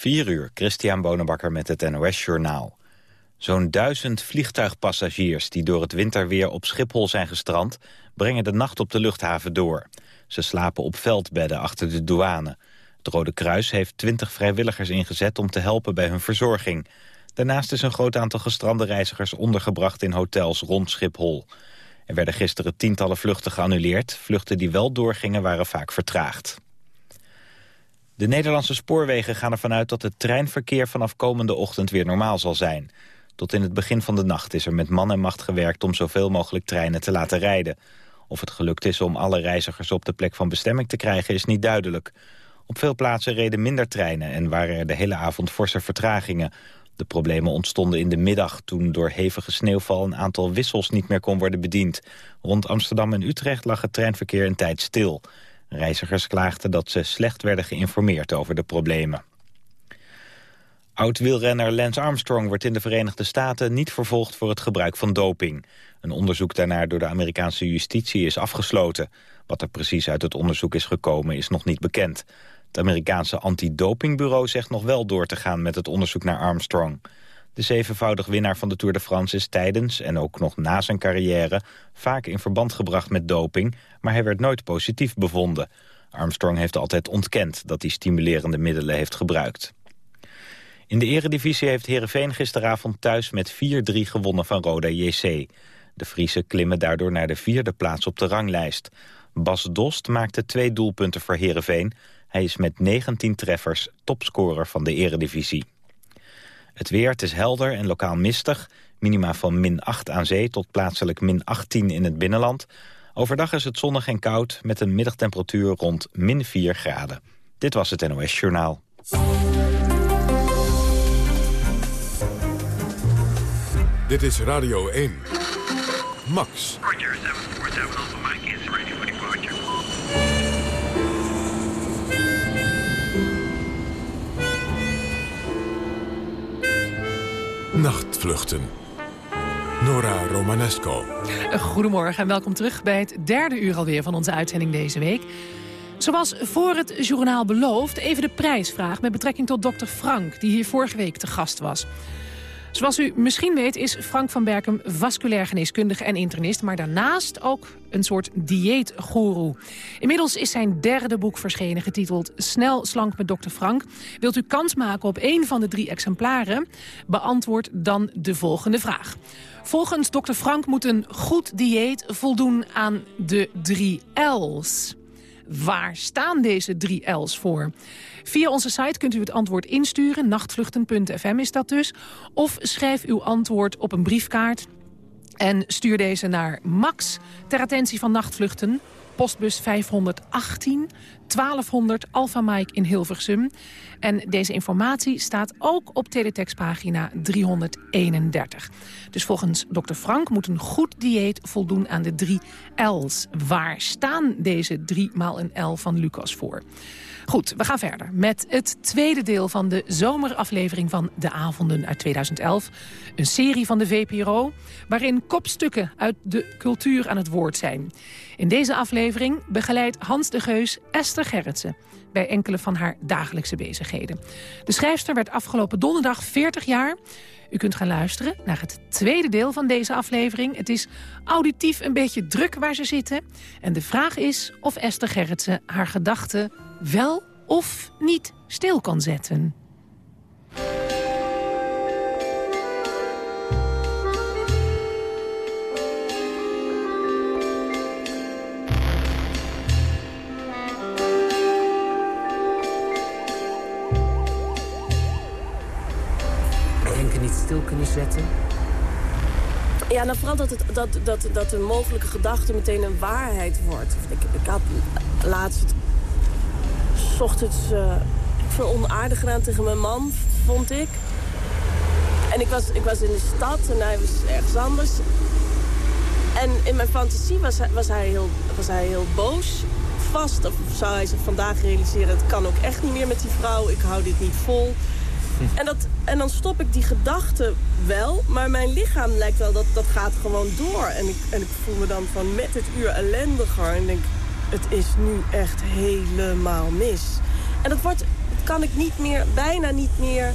4 uur, Christian Bonenbakker met het NOS Journaal. Zo'n duizend vliegtuigpassagiers die door het winterweer op Schiphol zijn gestrand... brengen de nacht op de luchthaven door. Ze slapen op veldbedden achter de douane. Het Rode Kruis heeft 20 vrijwilligers ingezet om te helpen bij hun verzorging. Daarnaast is een groot aantal gestrande reizigers ondergebracht in hotels rond Schiphol. Er werden gisteren tientallen vluchten geannuleerd. Vluchten die wel doorgingen waren vaak vertraagd. De Nederlandse spoorwegen gaan ervan uit dat het treinverkeer vanaf komende ochtend weer normaal zal zijn. Tot in het begin van de nacht is er met man en macht gewerkt om zoveel mogelijk treinen te laten rijden. Of het gelukt is om alle reizigers op de plek van bestemming te krijgen is niet duidelijk. Op veel plaatsen reden minder treinen en waren er de hele avond forse vertragingen. De problemen ontstonden in de middag toen door hevige sneeuwval een aantal wissels niet meer kon worden bediend. Rond Amsterdam en Utrecht lag het treinverkeer een tijd stil. Reizigers klaagden dat ze slecht werden geïnformeerd over de problemen. Oud-wielrenner Lance Armstrong wordt in de Verenigde Staten niet vervolgd voor het gebruik van doping. Een onderzoek daarnaar door de Amerikaanse justitie is afgesloten. Wat er precies uit het onderzoek is gekomen is nog niet bekend. Het Amerikaanse antidopingbureau zegt nog wel door te gaan met het onderzoek naar Armstrong. De zevenvoudig winnaar van de Tour de France is tijdens en ook nog na zijn carrière vaak in verband gebracht met doping, maar hij werd nooit positief bevonden. Armstrong heeft altijd ontkend dat hij stimulerende middelen heeft gebruikt. In de eredivisie heeft Heerenveen gisteravond thuis met 4-3 gewonnen van Roda JC. De Friese klimmen daardoor naar de vierde plaats op de ranglijst. Bas Dost maakte twee doelpunten voor Heerenveen. Hij is met 19 treffers topscorer van de eredivisie. Het weer, het is helder en lokaal mistig. Minima van min 8 aan zee tot plaatselijk min 18 in het binnenland. Overdag is het zonnig en koud met een middagtemperatuur rond min 4 graden. Dit was het NOS Journaal. Dit is Radio 1. Max. Nachtvluchten. Nora Romanesco. Goedemorgen en welkom terug bij het derde uur alweer van onze uitzending deze week. Zoals voor het journaal beloofd, even de prijsvraag met betrekking tot dokter Frank... die hier vorige week te gast was. Zoals u misschien weet is Frank van Berkem vasculair geneeskundige en internist... maar daarnaast ook een soort dieetgoeroe. Inmiddels is zijn derde boek verschenen getiteld Snel slank met Dr. Frank. Wilt u kans maken op één van de drie exemplaren? Beantwoord dan de volgende vraag. Volgens Dr. Frank moet een goed dieet voldoen aan de drie L's. Waar staan deze drie L's voor? Via onze site kunt u het antwoord insturen. Nachtvluchten.fm is dat dus. Of schrijf uw antwoord op een briefkaart. En stuur deze naar Max ter attentie van Nachtvluchten. Postbus 518 1200 Alpha Mike in Hilversum. En deze informatie staat ook op teletextpagina 331. Dus volgens dokter Frank moet een goed dieet voldoen aan de drie L's. Waar staan deze drie maal een L van Lucas voor? Goed, we gaan verder met het tweede deel van de zomeraflevering van De Avonden uit 2011. Een serie van de VPRO waarin kopstukken uit de cultuur aan het woord zijn. In deze aflevering begeleidt Hans de Geus Esther Gerritsen bij enkele van haar dagelijkse bezigheden. De schrijfster werd afgelopen donderdag 40 jaar. U kunt gaan luisteren naar het tweede deel van deze aflevering. Het is auditief een beetje druk waar ze zitten. En de vraag is of Esther Gerritsen haar gedachten wel of niet stil kan zetten. Kunnen zetten? Ja, nou vooral dat, het, dat, dat, dat een mogelijke gedachte meteen een waarheid wordt. Ik, ik had laatst ochtends uh, veel onaardig gedaan tegen mijn man, vond ik. En ik was, ik was in de stad en hij was ergens anders. En in mijn fantasie was hij, was hij, heel, was hij heel boos, vast. Of zou hij zich vandaag realiseren, het kan ook echt niet meer met die vrouw. Ik hou dit niet vol. En, dat, en dan stop ik die gedachte wel, maar mijn lichaam lijkt wel, dat, dat gaat gewoon door. En ik, en ik voel me dan van met het uur ellendiger. En denk, het is nu echt helemaal mis. En dat wordt, kan ik niet meer, bijna niet meer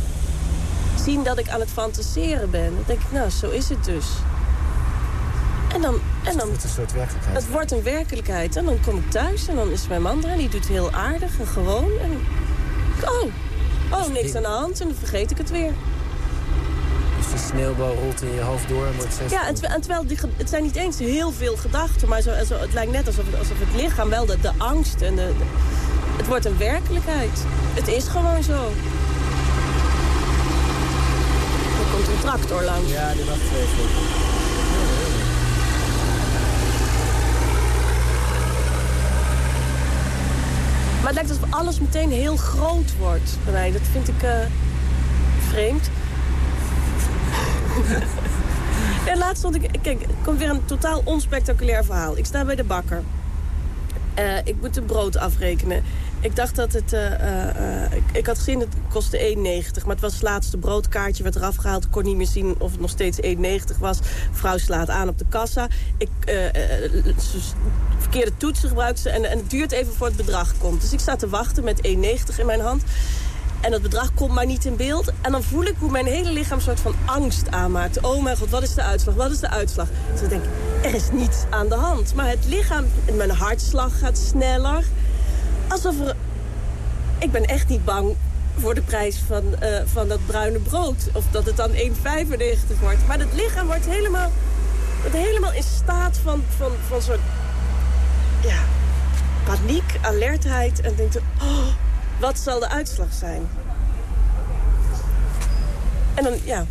zien dat ik aan het fantaseren ben. Dan denk ik, nou, zo is het dus. En dan, en dan, Het een soort werkelijkheid. het wordt een werkelijkheid. En dan kom ik thuis en dan is mijn man er en die doet heel aardig en gewoon. En, oh, oh, niks aan de hand en dan vergeet ik het weer. Dus die sneeuwbal rolt in je hoofd door en wordt steeds... Ja, en, terwijl- en terwijl die, het zijn niet eens heel veel gedachten... maar zo, zo, het lijkt net alsof het, alsof het lichaam wel de, de angst en de, de- Het wordt een werkelijkheid. Het is gewoon zo. Er komt een tractor langs. Ja, die wacht even. Maar het lijkt alsof alles meteen heel groot wordt bij mij. Dat vind ik eh, vreemd. en laatst stond ik... Kijk, er komt weer een totaal onspectaculair verhaal. Ik sta bij de bakker. Eh, ik moet een brood afrekenen. Ik dacht dat het... eh, eh, eh, ik, ik had gezien, het kostte 1,90. Maar het was het laatste broodkaartje, werd eraf gehaald. Ik kon niet meer zien of het nog steeds 1,90 was. Vrouw slaat aan op de kassa. Ik, verkeerde toetsen gebruikt ze. En, en het duurt even voor het bedrag komt. Dus ik sta te wachten met 1,90 in mijn hand. En dat bedrag komt maar niet in beeld. En dan voel ik hoe mijn hele lichaam een soort van angst aanmaakt. Oh mijn god, wat is de uitslag? Wat is de uitslag? Dus ik denk, er is niets aan de hand. Maar het lichaam, mijn hartslag gaat sneller. Alsof er... Ik ben echt niet bang voor de prijs van, eh, van dat bruine brood. Of dat het dan 1,95 wordt. Maar het lichaam wordt helemaal, wordt helemaal in staat van, van, van soort... Ja, paniek, alertheid. En denkt, oh, wat zal de uitslag zijn? En dan, ja...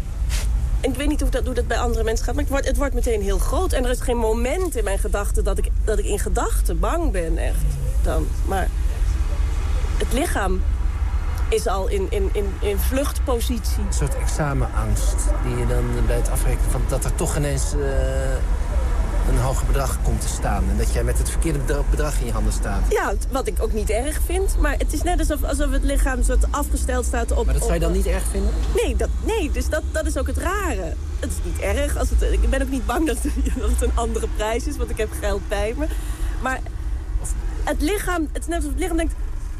En ik weet niet hoe dat, hoe dat bij andere mensen gaat, maar het wordt, het wordt meteen heel groot. En er is geen moment in mijn gedachten dat ik, dat ik in gedachten bang ben, echt. Dan. Maar het lichaam is al in, in, in, in vluchtpositie. Een soort examenangst die je dan bij het afrekenen van dat er toch ineens eh, een hoger bedrag komt te staan. En dat jij met het verkeerde bedra- bedrag in je handen staat. Ja, wat ik ook niet erg vind. Maar het is net alsof, alsof het lichaam soort afgesteld staat op... Maar dat zou je dan niet erg vinden? Nee, dat, nee dus dat, dat is ook het rare. Het is niet erg. Als het, ik ben ook niet bang dat, dat het een andere prijs is, want ik heb geld bij me. Maar het lichaam, het is net alsof het lichaam denkt...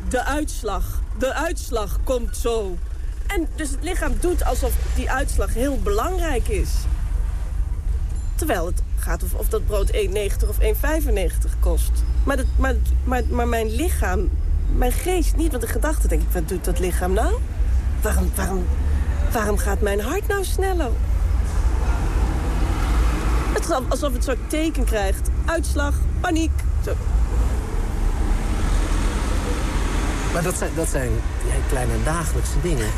de uitslag, de uitslag komt zo. En dus het lichaam doet alsof die uitslag heel belangrijk is. Terwijl het gaat of, of dat brood 1,90 of 1,95 kost. Maar, dat, maar, maar, maar mijn lichaam, mijn geest niet. Want de gedachte denk ik, wat doet dat lichaam nou? Waarom, waarom, waarom gaat mijn hart nou sneller? Het is al- alsof het soort teken krijgt. Uitslag, paniek. Zo. Maar dat zijn, dat zijn kleine dagelijkse dingen.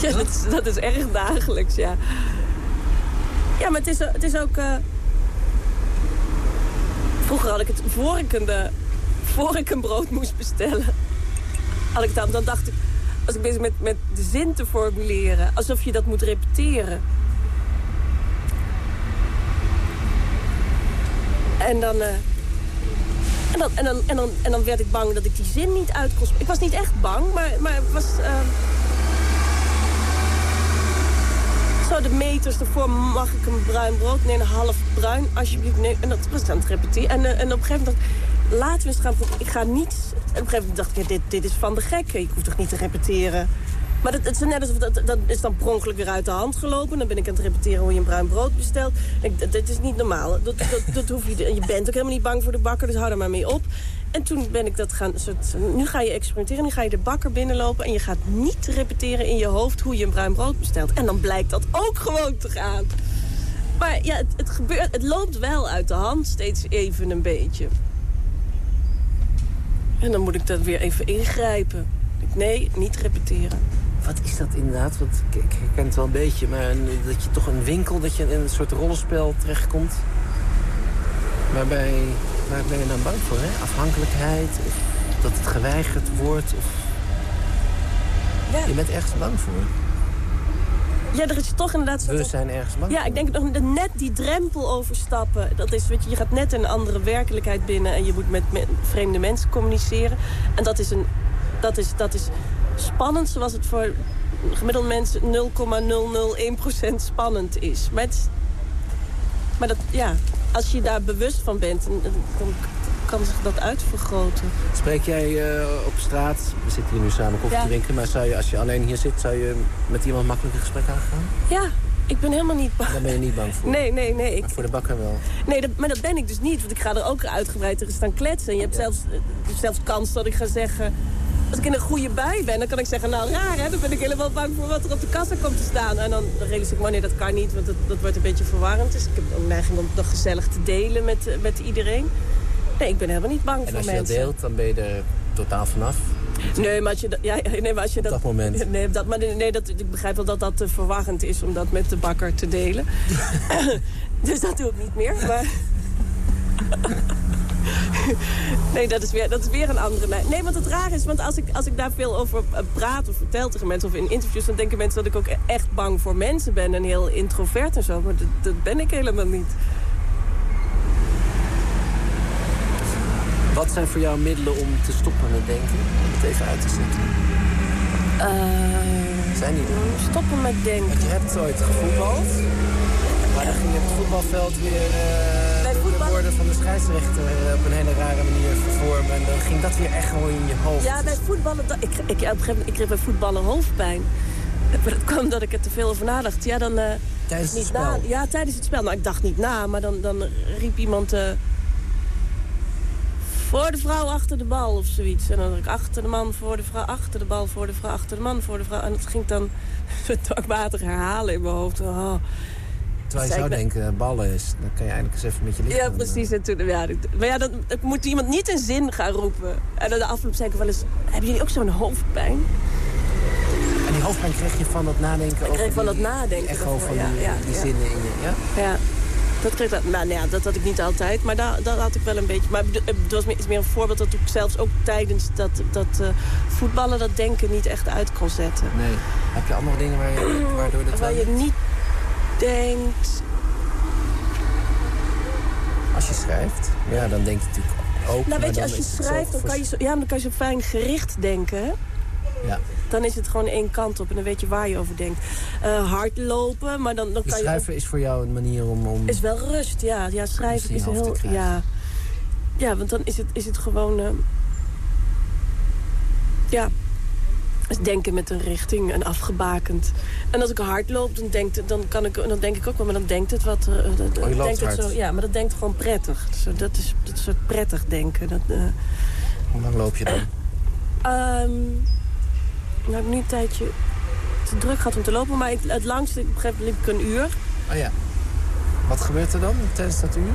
Ja, dat is, dat is erg dagelijks, ja. Ja, maar het is, het is ook... eh, Vroeger had ik het, voor ik, een, eh, ik een brood moest bestellen... Had ik dan, dan dacht ik, als ik bezig met, met de zin te formuleren... alsof je dat moet repeteren. En dan... eh, en dan, en, dan, en, dan, en dan werd ik bang dat ik die zin niet uit kon Ik was niet echt bang, maar, maar was... De meters ervoor, mag ik een bruin brood? Nee, een half bruin, alsjeblieft. Nee. En dat was aan het repeteren. En, eh, en op een gegeven moment dacht laten we eens gaan. Ik ga niet... En op een gegeven moment dacht ik, dit, dit is van de gekken. Ik hoef toch niet te repeteren. Maar dat, het is net alsof dat, dat is dan pronkelijk weer uit de hand gelopen. Dan ben ik aan het repeteren hoe je een bruin brood bestelt. Ik, dat, is niet normaal. Dat, dat, dat hoef je, je bent ook helemaal niet bang voor de bakker, dus hou er maar mee op. En toen ben ik dat gaan... Soort, nu ga je experimenteren, nu ga je de bakker binnenlopen... en je gaat niet repeteren in je hoofd hoe je een bruin brood bestelt. En dan blijkt dat ook gewoon te gaan. Maar ja, het, gebeurt, het loopt wel uit de hand, steeds even een beetje. En dan moet ik dat weer even ingrijpen. Nee, niet repeteren. Wat is dat inderdaad? Want ik, ik herken het wel een beetje, maar dat je toch een winkel, dat je in een soort rollenspel terechtkomt. Waarbij, waar ben je dan bang voor, hè? Afhankelijkheid, of dat het geweigerd wordt, of... Ja. Je bent ergens bang voor. Ja, er is toch inderdaad... We zijn ergens bang Ja, voor. ik denk nog net die drempel overstappen. Dat is, weet je, je gaat net een andere werkelijkheid binnen... en je moet met, met vreemde mensen communiceren. En dat is, een, dat, is, dat is spannend zoals het voor gemiddeld mensen 0,001% spannend is. Maar, het, maar dat, ja, als je daar bewust van bent... dan, kan zich dat uitvergroten. Spreek jij uh, op straat, we zitten hier nu samen koffie te drinken... maar zou je, als je alleen hier zit, zou je met iemand makkelijk een gesprek aangaan? Ja, ik ben helemaal niet bang. Daar ben je niet bang voor? Nee, nee, nee. Maar voor de bakker wel? Nee, dat, maar dat ben ik dus niet. Want ik ga er ook uitgebreid tegen staan kletsen. En je hebt zelfs, zelfs kans dat ik ga zeggen... Als ik in een goede bui ben, dan kan ik zeggen... nou, raar, hè? Dan ben ik helemaal bang voor wat er op de kassa komt te staan. En dan, realiseer ik, maar nee, dat kan niet. Want dat, dat wordt een beetje verwarrend. Dus ik heb ook neiging om nog gezellig te delen met, met iedereen. Nee, ik ben helemaal niet bang voor mensen. En als je dat deelt, dan ben je er totaal vanaf? Nee, maar als je, dat, ja, nee, maar als je dat... dat moment? Nee, dat, maar nee, dat, ik begrijp wel dat dat te verwarrend is om dat met de bakker te delen. dus dat doe ik niet meer, maar... nee, dat is, weer, dat is weer een andere lijn. Nee, want het raar is, want als ik, als ik daar veel over eh, praat of vertel tegen mensen... of in interviews, dan denken mensen dat ik ook echt bang voor mensen ben... en heel introvert en zo, maar dat, dat ben ik helemaal niet. Wat zijn voor jou middelen om te stoppen met denken? Om het even uit te zetten. Uh, zijn die er? Stoppen met denken. Want je hebt ooit gevoetbald. Maar dan ging je het voetbalveld weer uh, woorden van de scheidsrechter uh, op een hele rare manier vervormen. En dan ging dat weer echo in je hoofd. Ja, bij voetballen... Ik, ik, op een gegeven moment, ik kreeg bij voetballen hoofdpijn. Maar dat kwam dat ik er te veel over nadacht. Ja, dan... Uh, tijdens het spel? Na, ja, tijdens het spel. Nou, ik dacht niet na, maar dan, dan riep iemand... Voor de vrouw achter de bal of zoiets. En dan had ik achter de man, voor de vrouw, achter de bal, voor de vrouw, achter de man, voor de vrouw. En het ging dan dwangmatig herhalen in mijn hoofd. Oh. Terwijl je zou denken, ballen is, dan kan je eigenlijk eens even met je lichaam... Ja, precies. En toen, ja, maar ja, dan, moet iemand niet een zin gaan roepen. En dan de afloop zei ik wel eens, hebben jullie ook zo'n hoofdpijn? En die hoofdpijn kreeg je van dat nadenken ik over kreeg van dat nadenken. Echo van ja, die, ja, die zinnen in je, ja? Ja. Dat, kreeg, nou, nou ja, dat had ik niet altijd, maar daar, dat had ik wel een beetje. Maar het was meer, is meer een voorbeeld dat ik zelfs ook tijdens dat, dat uh, voetballen... dat denken niet echt uit kon zetten. Nee. Heb je andere dingen waar je, waardoor dat Waar je niet denkt... Als je schrijft, ja, dan denk je natuurlijk ook... Nou, weet je, als je schrijft, dan kan je, zo, ja, dan kan je zo fijn gericht denken. Ja. Dan is het gewoon één kant op en dan weet je waar je over denkt. Uh, hardlopen, maar dan, dan kan je... Schrijven is voor jou een manier om... om... Is wel rust, ja. Ja, schrijven is heel... Ja. ja, want dan is het, is het gewoon... Uh, ja, denken met een richting en afgebakend. En als ik hard loop, dan, denk, dan, kan ik, dan denk ik ook wel, maar dan denkt het wat... Uh, oh, denkt het zo, ja, maar dat denkt gewoon prettig. Dus, dat, is, dat is een soort prettig denken. Dat, uh, Hoe lang loop je dan? Um, nou, heb ik nu een tijdje te druk gehad om te lopen. Maar ik, het langste, ik begreep, liep ik een uur. Oh ja. Wat gebeurt er dan tijdens dat uur?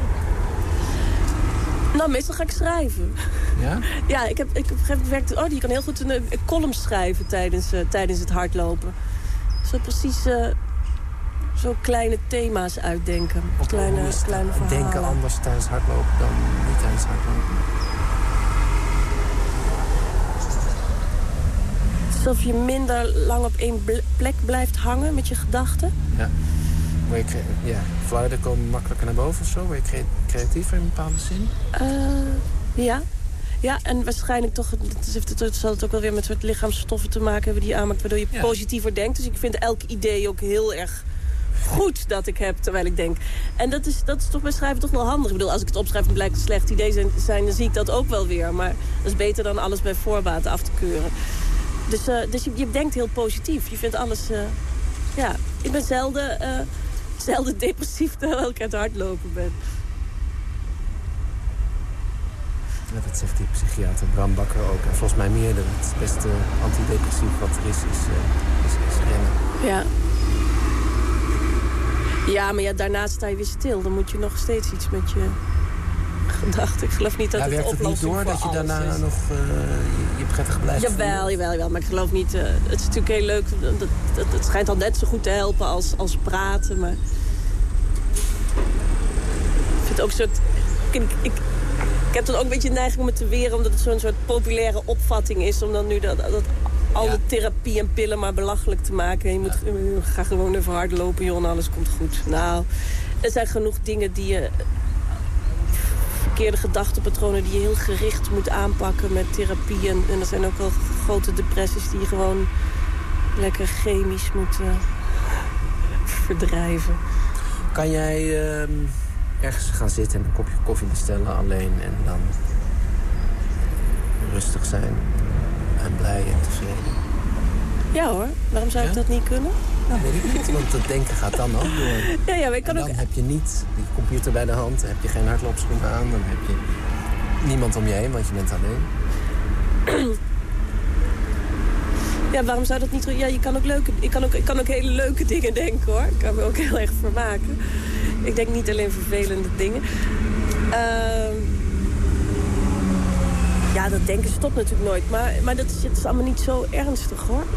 Nou, meestal ga ik schrijven. Ja? Ja, ik heb, ik heb gegeven Oh, je kan heel goed een, een column schrijven tijdens, uh, tijdens het hardlopen. Zo precies uh, zo kleine thema's uitdenken. Op kleine, kleine verhalen. Denken anders tijdens hardlopen dan niet tijdens hardlopen. Alsof je minder lang op één plek blijft hangen met je gedachten. Ja. Word je, ja, fluiten komen makkelijker naar boven of zo? Word je creatiever in een bepaalde zin? Uh, ja. Ja, en waarschijnlijk toch, het zal het ook wel weer met soort lichaamsstoffen te maken hebben die aanmaakt, waardoor je positiever denkt. Dus ik vind elk idee ook heel erg goed dat ik heb, terwijl ik denk. En dat is, dat is toch bij schrijven toch wel handig. Ik bedoel, als ik het opschrijf en blijkt een slecht idee zijn, zijn, dan zie ik dat ook wel weer. Maar dat is beter dan alles bij voorbaat af te keuren. Dus, uh, dus je, je, denkt heel positief. Je vindt alles... Uh, ja, ik ben zelden, uh, zelden depressief terwijl ik aan het hardlopen ben. Ja, dat zegt die psychiater Bram Bakker ook. En volgens mij meerdere. Het beste antidepressief wat er is, is, is, is rennen. Ja. Ja, maar ja, daarna sta je weer stil. Dan moet je nog steeds iets met je gedacht. Ik geloof niet dat ja, het werkt het niet door dat je daarna is. nog uh, je prettig blijft Jawel, jawel, jawel. Maar ik geloof niet... Uh, het is natuurlijk heel leuk. Dat, dat, het schijnt al net zo goed te helpen als, als praten. Maar... Ik vind het ook een soort... Ik, ik, ik heb dan ook een beetje neiging om het te weren... omdat het zo'n soort populaire opvatting is... om dan nu dat, dat alle ja. therapie en pillen maar belachelijk te maken. Je moet ja. ga gewoon even hardlopen, joh, en alles komt goed. Nou, er zijn genoeg dingen die je verkeerde gedachtenpatronen die je heel gericht moet aanpakken met therapie. En, en er zijn ook wel grote depressies die je gewoon lekker chemisch moet uh, verdrijven. Kan jij uh, ergens gaan zitten en een kopje koffie bestellen alleen en dan rustig zijn en blij en tevreden. Ja hoor, waarom zou ik dat niet kunnen? Nou, weet ik niet, want het denken gaat dan ook door. Ja, ja, maar ik kan en dan ook... heb je niet die computer bij de hand, heb je geen hardloopschoenen aan... dan heb je niemand om je heen, want je bent alleen. Ja, waarom zou dat niet... Ja, je kan ook leuke, ik, kan ook, ik kan ook hele leuke dingen denken, hoor. Ik kan me ook heel erg vermaken. Ik denk niet alleen vervelende dingen. Ehm, ja, dat denken stopt natuurlijk nooit. Maar, maar dat, is, het is allemaal niet zo ernstig, hoor.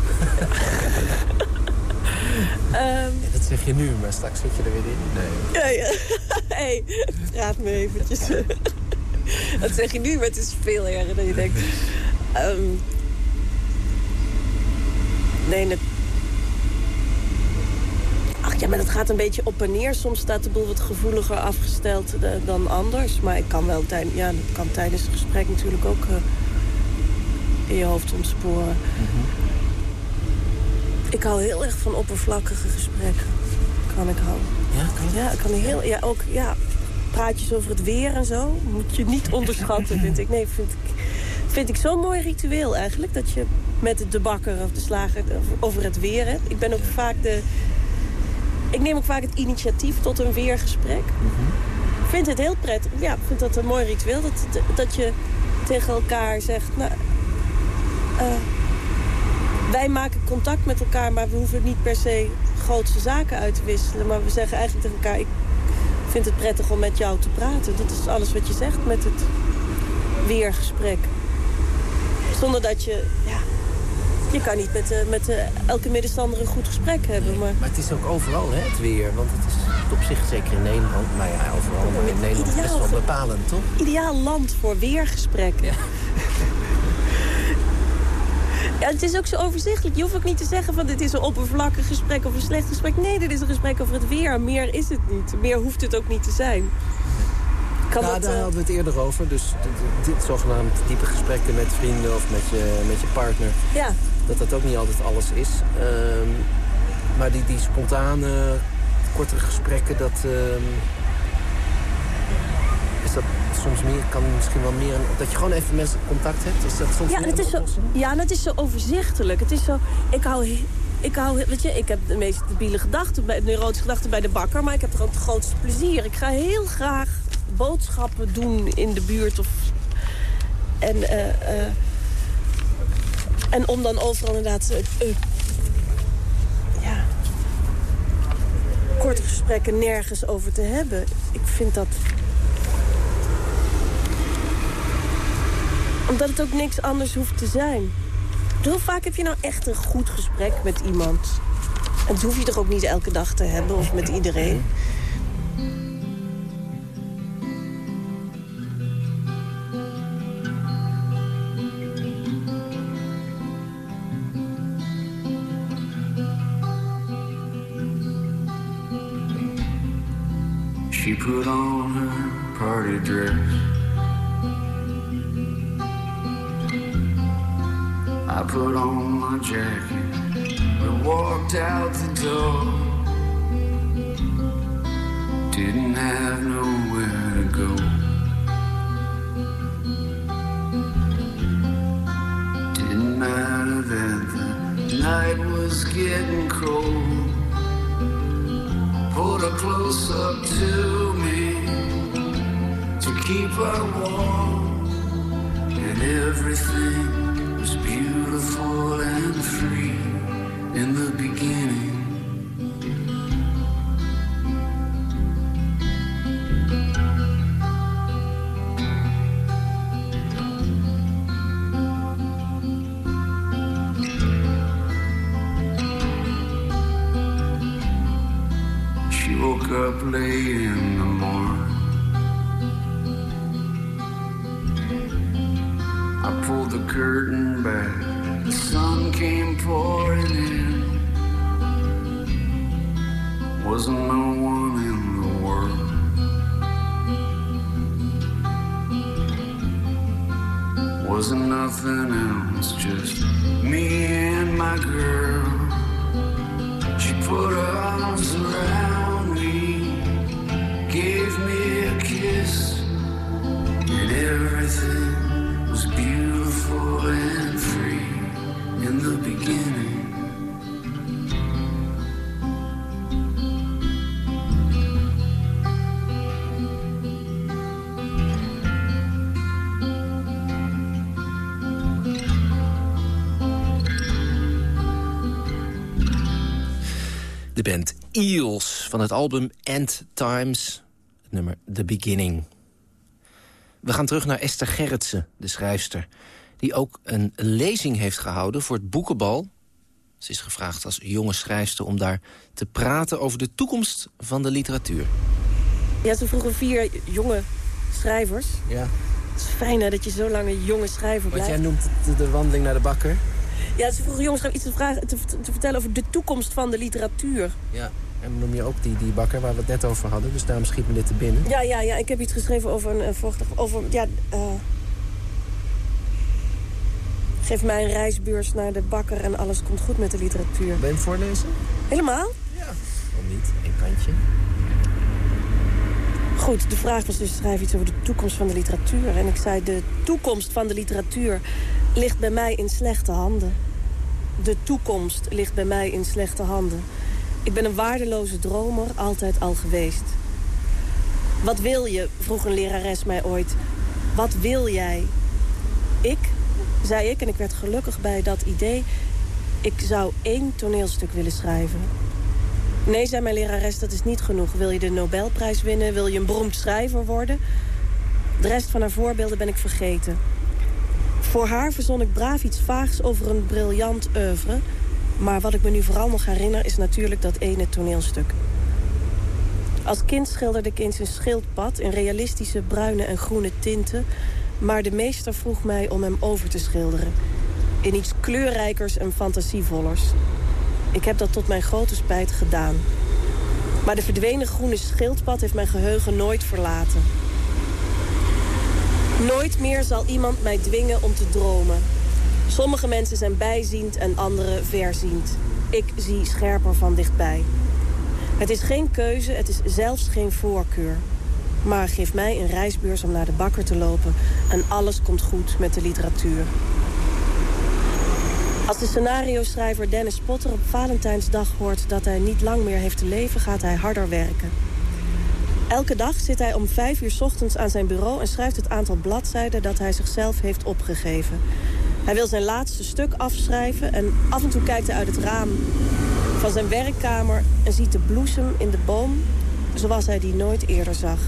Ehm, Ja, dat zeg je nu, maar straks zit je er weer in. Nee. ja, ja. hey, raad me eventjes. dat zeg je nu, maar het is veel erger dan je denkt. Ehm, nee, net... Ja, maar dat gaat een beetje op en neer. Soms staat de boel wat gevoeliger afgesteld eh, dan anders. Maar ik kan wel tijdens, ja, dat kan tijdens het gesprek natuurlijk ook eh, in je hoofd ontsporen. Ik hou heel erg van oppervlakkige gesprekken. Kan ik houden. Ja, kan? Ja, ik kan heel, ja, ook ja, praatjes over het weer en zo. Moet je niet onderschatten, vind ik. Nee, vind ik, vind ik zo'n mooi ritueel eigenlijk. Dat je met de bakker of de slager over het weer hebt. Ik ben ook vaak de... Ik neem ook vaak het initiatief tot een weergesprek. Ik vind het heel prettig. Ja, ik vind dat een mooi ritueel. Dat, dat je tegen elkaar zegt... Nou, eh, wij maken contact met elkaar, maar we hoeven niet per se grootste zaken uit te wisselen. Maar we zeggen eigenlijk tegen elkaar, ik vind het prettig om met jou te praten. Dat is alles wat je zegt met het weergesprek. Zonder dat je, ja, je kan niet met, eh, met eh, elke middenstander een goed gesprek hebben. Maar Maar het is ook overal, hè, het weer. Want het is op zich, zeker in Nederland, maar ja, overal. Maar in Nederland best wel bepalend, toch? ideaal land voor weergesprekken. Ja. Ja, het is ook zo overzichtelijk. Je hoeft ook niet te zeggen van dit is een oppervlakkig gesprek of een slecht gesprek. Nee, dit is een gesprek over het weer. Meer is het niet. Meer hoeft het ook niet te zijn. Kan Ja, dat, daar eh, hadden we het eerder over. Dus dit, dit zogenaamd diepe gesprekken met vrienden of met je, met je partner... ja, dat dat ook niet altijd alles is. Ehm, maar die, die spontane, kortere gesprekken, dat... ehm, is dat soms meer, kan misschien wel meer... Dat je gewoon even mensen contact hebt, is dat soms ja, meer het is zo, ja, het is zo overzichtelijk. Het is zo, ik hou, ik hou, weet je, ik heb de meest debiele gedachten, bij, neurotische gedachten bij de bakker, maar ik heb er ook het grootste plezier. Ik ga heel graag boodschappen doen in de buurt of en eh, eh, en om dan overal inderdaad eh, eh, ja korte gesprekken nergens over te hebben. Ik vind dat Omdat het ook niks anders hoeft te zijn. Hoe vaak heb je nou echt een goed gesprek met iemand? En dat hoef je toch ook niet elke dag te hebben of met iedereen? She put on her party dress. I put on my jacket. We walked out the door. Didn't have nowhere to go. Didn't matter that the night was getting cold. Pulled her close up to me to keep her warm, and everything was beautiful and free in the beginning. Nothing else, just van het album End Times, het nummer The Beginning. We gaan terug naar Esther Gerritsen, de schrijfster... die ook een lezing heeft gehouden voor het Boekenbal. Ze is gevraagd als jonge schrijfster om daar te praten... over de toekomst van de literatuur. Ja, ze vroegen vier jonge schrijvers. Ja. Het is fijn hè, dat je zo lang een jonge schrijver Wat blijft. jij noemt de, de wandeling naar de bakker. Ja, ze vroegen jongens iets te, vragen, te, te vertellen over de toekomst van de literatuur. Ja. En dan noem je ook die, die bakker waar we het net over hadden. Dus daarom schiet me dit te binnen. Ja, ja, ja, ik heb iets geschreven over een, een vochtig... Over, ja, eh, geef mij een reisbeurs naar de bakker en alles komt goed met de literatuur. Wil je hem voorlezen? Helemaal? Waarom niet? Eén kantje. Goed, de vraag was dus schrijf iets over de toekomst van de literatuur. En ik zei, de toekomst van de literatuur ligt bij mij in slechte handen. De toekomst ligt bij mij in slechte handen. Ik ben een waardeloze dromer, altijd al geweest. Wat wil je, vroeg een lerares mij ooit. Wat wil jij? Ik, zei ik, en ik werd gelukkig bij dat idee... ik zou één toneelstuk willen schrijven. Nee, zei mijn lerares, dat is niet genoeg. Wil je de Nobelprijs winnen? Wil je een beroemd schrijver worden? De rest van haar voorbeelden ben ik vergeten. Voor haar verzon ik braaf iets vaags over een briljant oeuvre. Maar wat ik me nu vooral nog herinner is natuurlijk dat ene toneelstuk. Als kind schilderde ik eens een schildpad in realistische bruine en groene tinten. Maar de meester vroeg mij om hem over te schilderen. In iets kleurrijkers en fantasievollers. Ik heb dat tot mijn grote spijt gedaan. Maar de verdwenen groene schildpad heeft mijn geheugen nooit verlaten. Nooit meer zal iemand mij dwingen om te dromen. Sommige mensen zijn bijziend en andere verziend. Ik zie scherper van dichtbij. Het is geen keuze, het is zelfs geen voorkeur. Maar geef mij een reisbeurs om naar de bakker te lopen... en alles komt goed met de literatuur. Als de scenario-schrijver Dennis Potter op Valentijnsdag hoort... dat hij niet lang meer heeft te leven, gaat hij harder werken. Elke dag zit hij om vijf uur ochtends aan zijn bureau... en schrijft het aantal bladzijden dat hij zichzelf heeft opgegeven. Hij wil zijn laatste stuk afschrijven... en af en toe kijkt hij uit het raam van zijn werkkamer... en ziet de bloesem in de boom zoals hij die nooit eerder zag.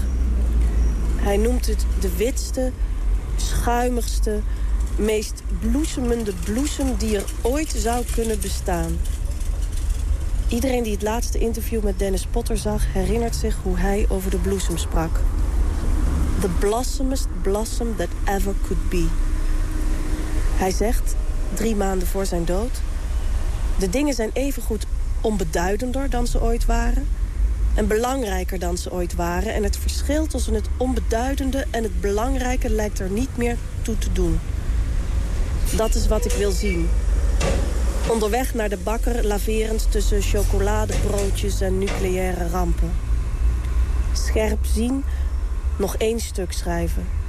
Hij noemt het de witste, schuimigste, meest bloesemende bloesem die er ooit zou kunnen bestaan. Iedereen die het laatste interview met Dennis Potter zag... herinnert zich hoe hij over de bloesem sprak. The blossomest blossom that ever could be. Hij zegt, drie maanden voor zijn dood... de dingen zijn evengoed onbeduidender dan ze ooit waren... en belangrijker dan ze ooit waren... en het verschil tussen het onbeduidende en het belangrijke... lijkt er niet meer toe te doen. Dat is wat ik wil zien. Onderweg naar de bakker, laverend tussen chocoladebroodjes en nucleaire rampen. Scherp zien, nog één stuk schrijven.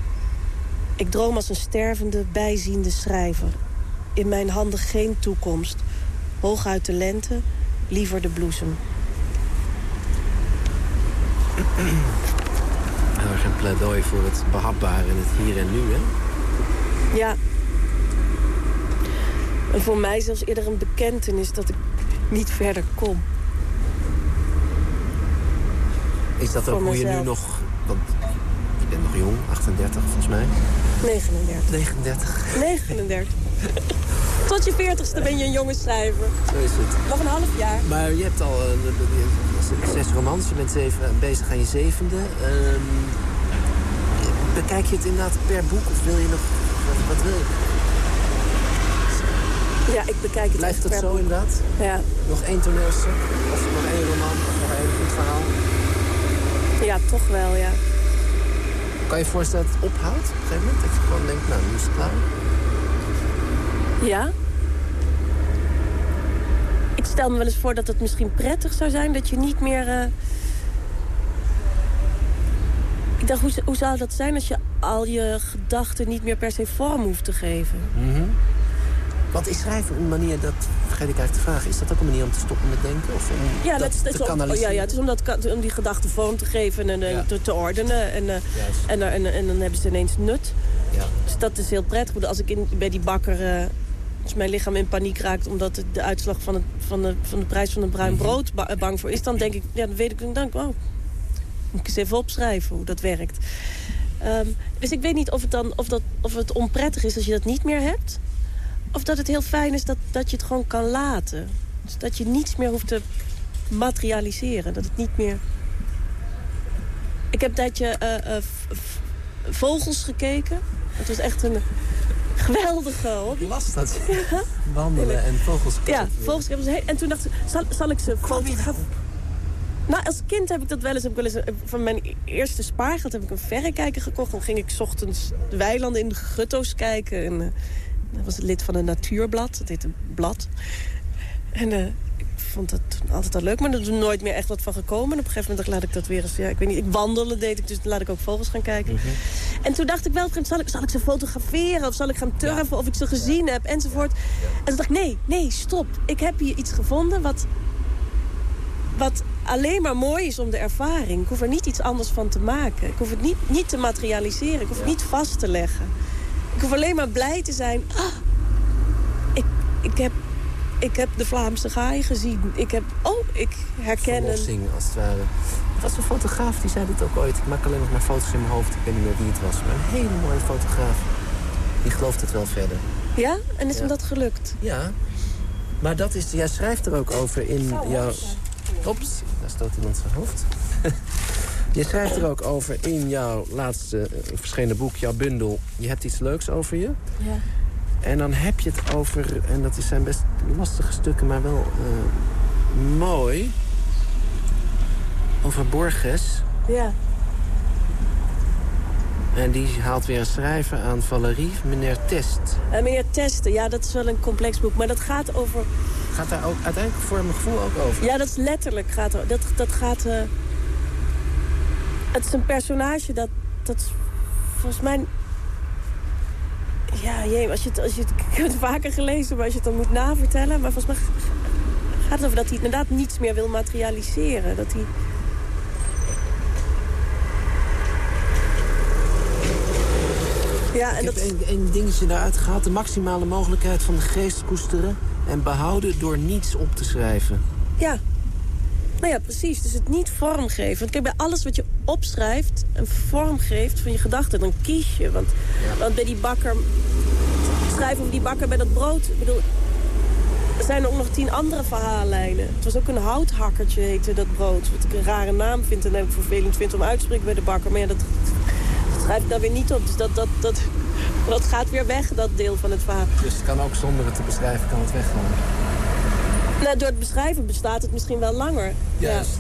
Ik droom als een stervende, bijziende schrijver. In mijn handen geen toekomst. Hooguit de lente, liever de bloesem. Heel erg een pleidooi voor het behapbare in het hier en nu, hè? Ja. En voor mij zelfs eerder een bekentenis dat ik niet verder kom. Is dat ook hoe je nu nog... Want je bent nog jong, 38 volgens mij. 39. 39. 39. Tot je 40ste ben je een jonge schrijver. Zo is het. Nog een half jaar. Maar je hebt al eh, de- de- zes romans. Je bent zeven, bezig aan je zevende. Ehm, bekijk je het inderdaad per boek of wil je nog... Wat, wat wil je? Ja, ik bekijk het Blijft het per zo boek. inderdaad? Ja. Nog één toneelstuk? Of nog één roman? Of nog één goed verhaal? ja, toch wel, ja. Kan je je voorstellen dat het ophoudt op een gegeven moment? Dat je gewoon denkt, nou, nu is het klaar. Ja? Ik stel me wel eens voor dat het misschien prettig zou zijn... dat je niet meer... eh, Ik dacht, hoe, hoe zou dat zijn als je al je gedachten niet meer per se vorm hoeft te geven? Wat is schrijven een manier, dat vergeet ik eigenlijk te vragen... is dat ook een manier om te stoppen met denken? Of om Ja, dat, dat, te om, kanaliseren? ja, ja, het is om, dat, om die gedachten vorm te geven en eh, Ja. te, te ordenen. En, eh, en, er- en, en dan hebben ze ineens nut. Ja. Dus dat is heel prettig. Als ik in, bij die bakker eh, als mijn lichaam in paniek raakt... omdat het de uitslag van, het, van, de, van de prijs van een bruin Mhm. brood ba- bang voor is... dan denk ik, ja, dan weet ik, dan denk ik, oh, moet ik eens even opschrijven hoe dat werkt. Ehm, dus ik weet niet of het, dan, of, dat, of het onprettig is als je dat niet meer hebt... of dat het heel fijn is dat, dat je het gewoon kan laten. Dus dat je niets meer hoeft te materialiseren. Dat het niet meer... Ik heb een tijdje eh, eh, vogels gekeken. Het was echt een geweldige hobby. Las dat. Wandelen en vogels Ja, vogels. he- En toen dacht ik, zal, zal ik ze fotograferen? Nou, als kind heb ik dat wel eens. Heb ik wel eens een- van mijn eerste spaargeld heb ik een verrekijker gekocht. Dan ging ik 's ochtends de weilanden in de gutto's kijken. En eh, dat was het lid van een natuurblad. Dat heette Blad. En eh, ik vond dat toen altijd al leuk, maar er is nooit meer echt wat van gekomen. En op een gegeven moment dacht ik, laat ik dat weer eens... Ja, ik weet niet, ik wandelen deed ik, dus laat ik ook vogels gaan kijken. En toen dacht ik wel, een zal ik, zal ik ze fotograferen... of zal ik gaan turven, of ik ze gezien heb, enzovoort. En toen dacht ik, nee, nee, stop. Ik heb hier iets gevonden wat, wat alleen maar mooi is om de ervaring. Ik hoef er niet iets anders van te maken. Ik hoef het niet, niet te materialiseren. Ik hoef het niet vast te leggen. Ik hoef alleen maar blij te zijn. Ah, ik, ik, heb, ik heb de Vlaamse gaai gezien. Ik heb, oh, ik herken een... Verlossing, als het ware. Er was een fotograaf, die zei dit ook ooit. Ik maak alleen nog maar foto's in mijn hoofd. Ik weet niet meer wie het was. Maar een hele mooie fotograaf. Die gelooft het wel verder. Ja? En is Ja. hem dat gelukt? Ja. Maar dat is, jij schrijft er ook over in jouw... Ops, daar stoot iemand zijn hoofd. Je schrijft er ook over in jouw laatste eh, verschenen boek, jouw bundel. Je hebt iets leuks over je. Ja. En dan heb je het over, en dat zijn best lastige stukken, maar wel eh, mooi. Over Borges. Ja. En die haalt weer een schrijver aan Valerie, meneer Test. En meneer Testen, ja, dat is wel een complex boek. Maar dat gaat over... Gaat daar ook uiteindelijk voor mijn gevoel ook over? Ja, dat is letterlijk. Gaat, dat, dat gaat... eh, het is een personage dat... dat volgens mij... Ja, jee, als je het, als je het, ik heb het vaker gelezen, maar als je het dan moet navertellen... maar volgens mij gaat het over dat hij inderdaad niets meer wil materialiseren. Dat hij... Ja, en Ik dat... heb één, één dingetje daaruit gehaald. De maximale mogelijkheid van de geest koesteren... en behouden door niets op te schrijven. Ja. Nou ja, precies. Dus het niet vormgeven. Want kijk, bij alles wat je opschrijft... een vorm geeft van je gedachten, dan kies je. Want, want bij die bakker... Schrijven over die bakker bij dat brood... Ik bedoel, er zijn er ook nog tien andere verhaallijnen. Het was ook een houthakkertje, heette dat brood. Wat ik een rare naam vind en ook vervelend vind om uit te spreken bij de bakker. Maar ja, dat, dat schrijf ik daar weer niet op. Dus dat, dat, dat, dat gaat weer weg, dat deel van het verhaal. Dus het kan ook zonder het te beschrijven, kan het weggaan. Nou, door het beschrijven bestaat het misschien wel langer. Juist.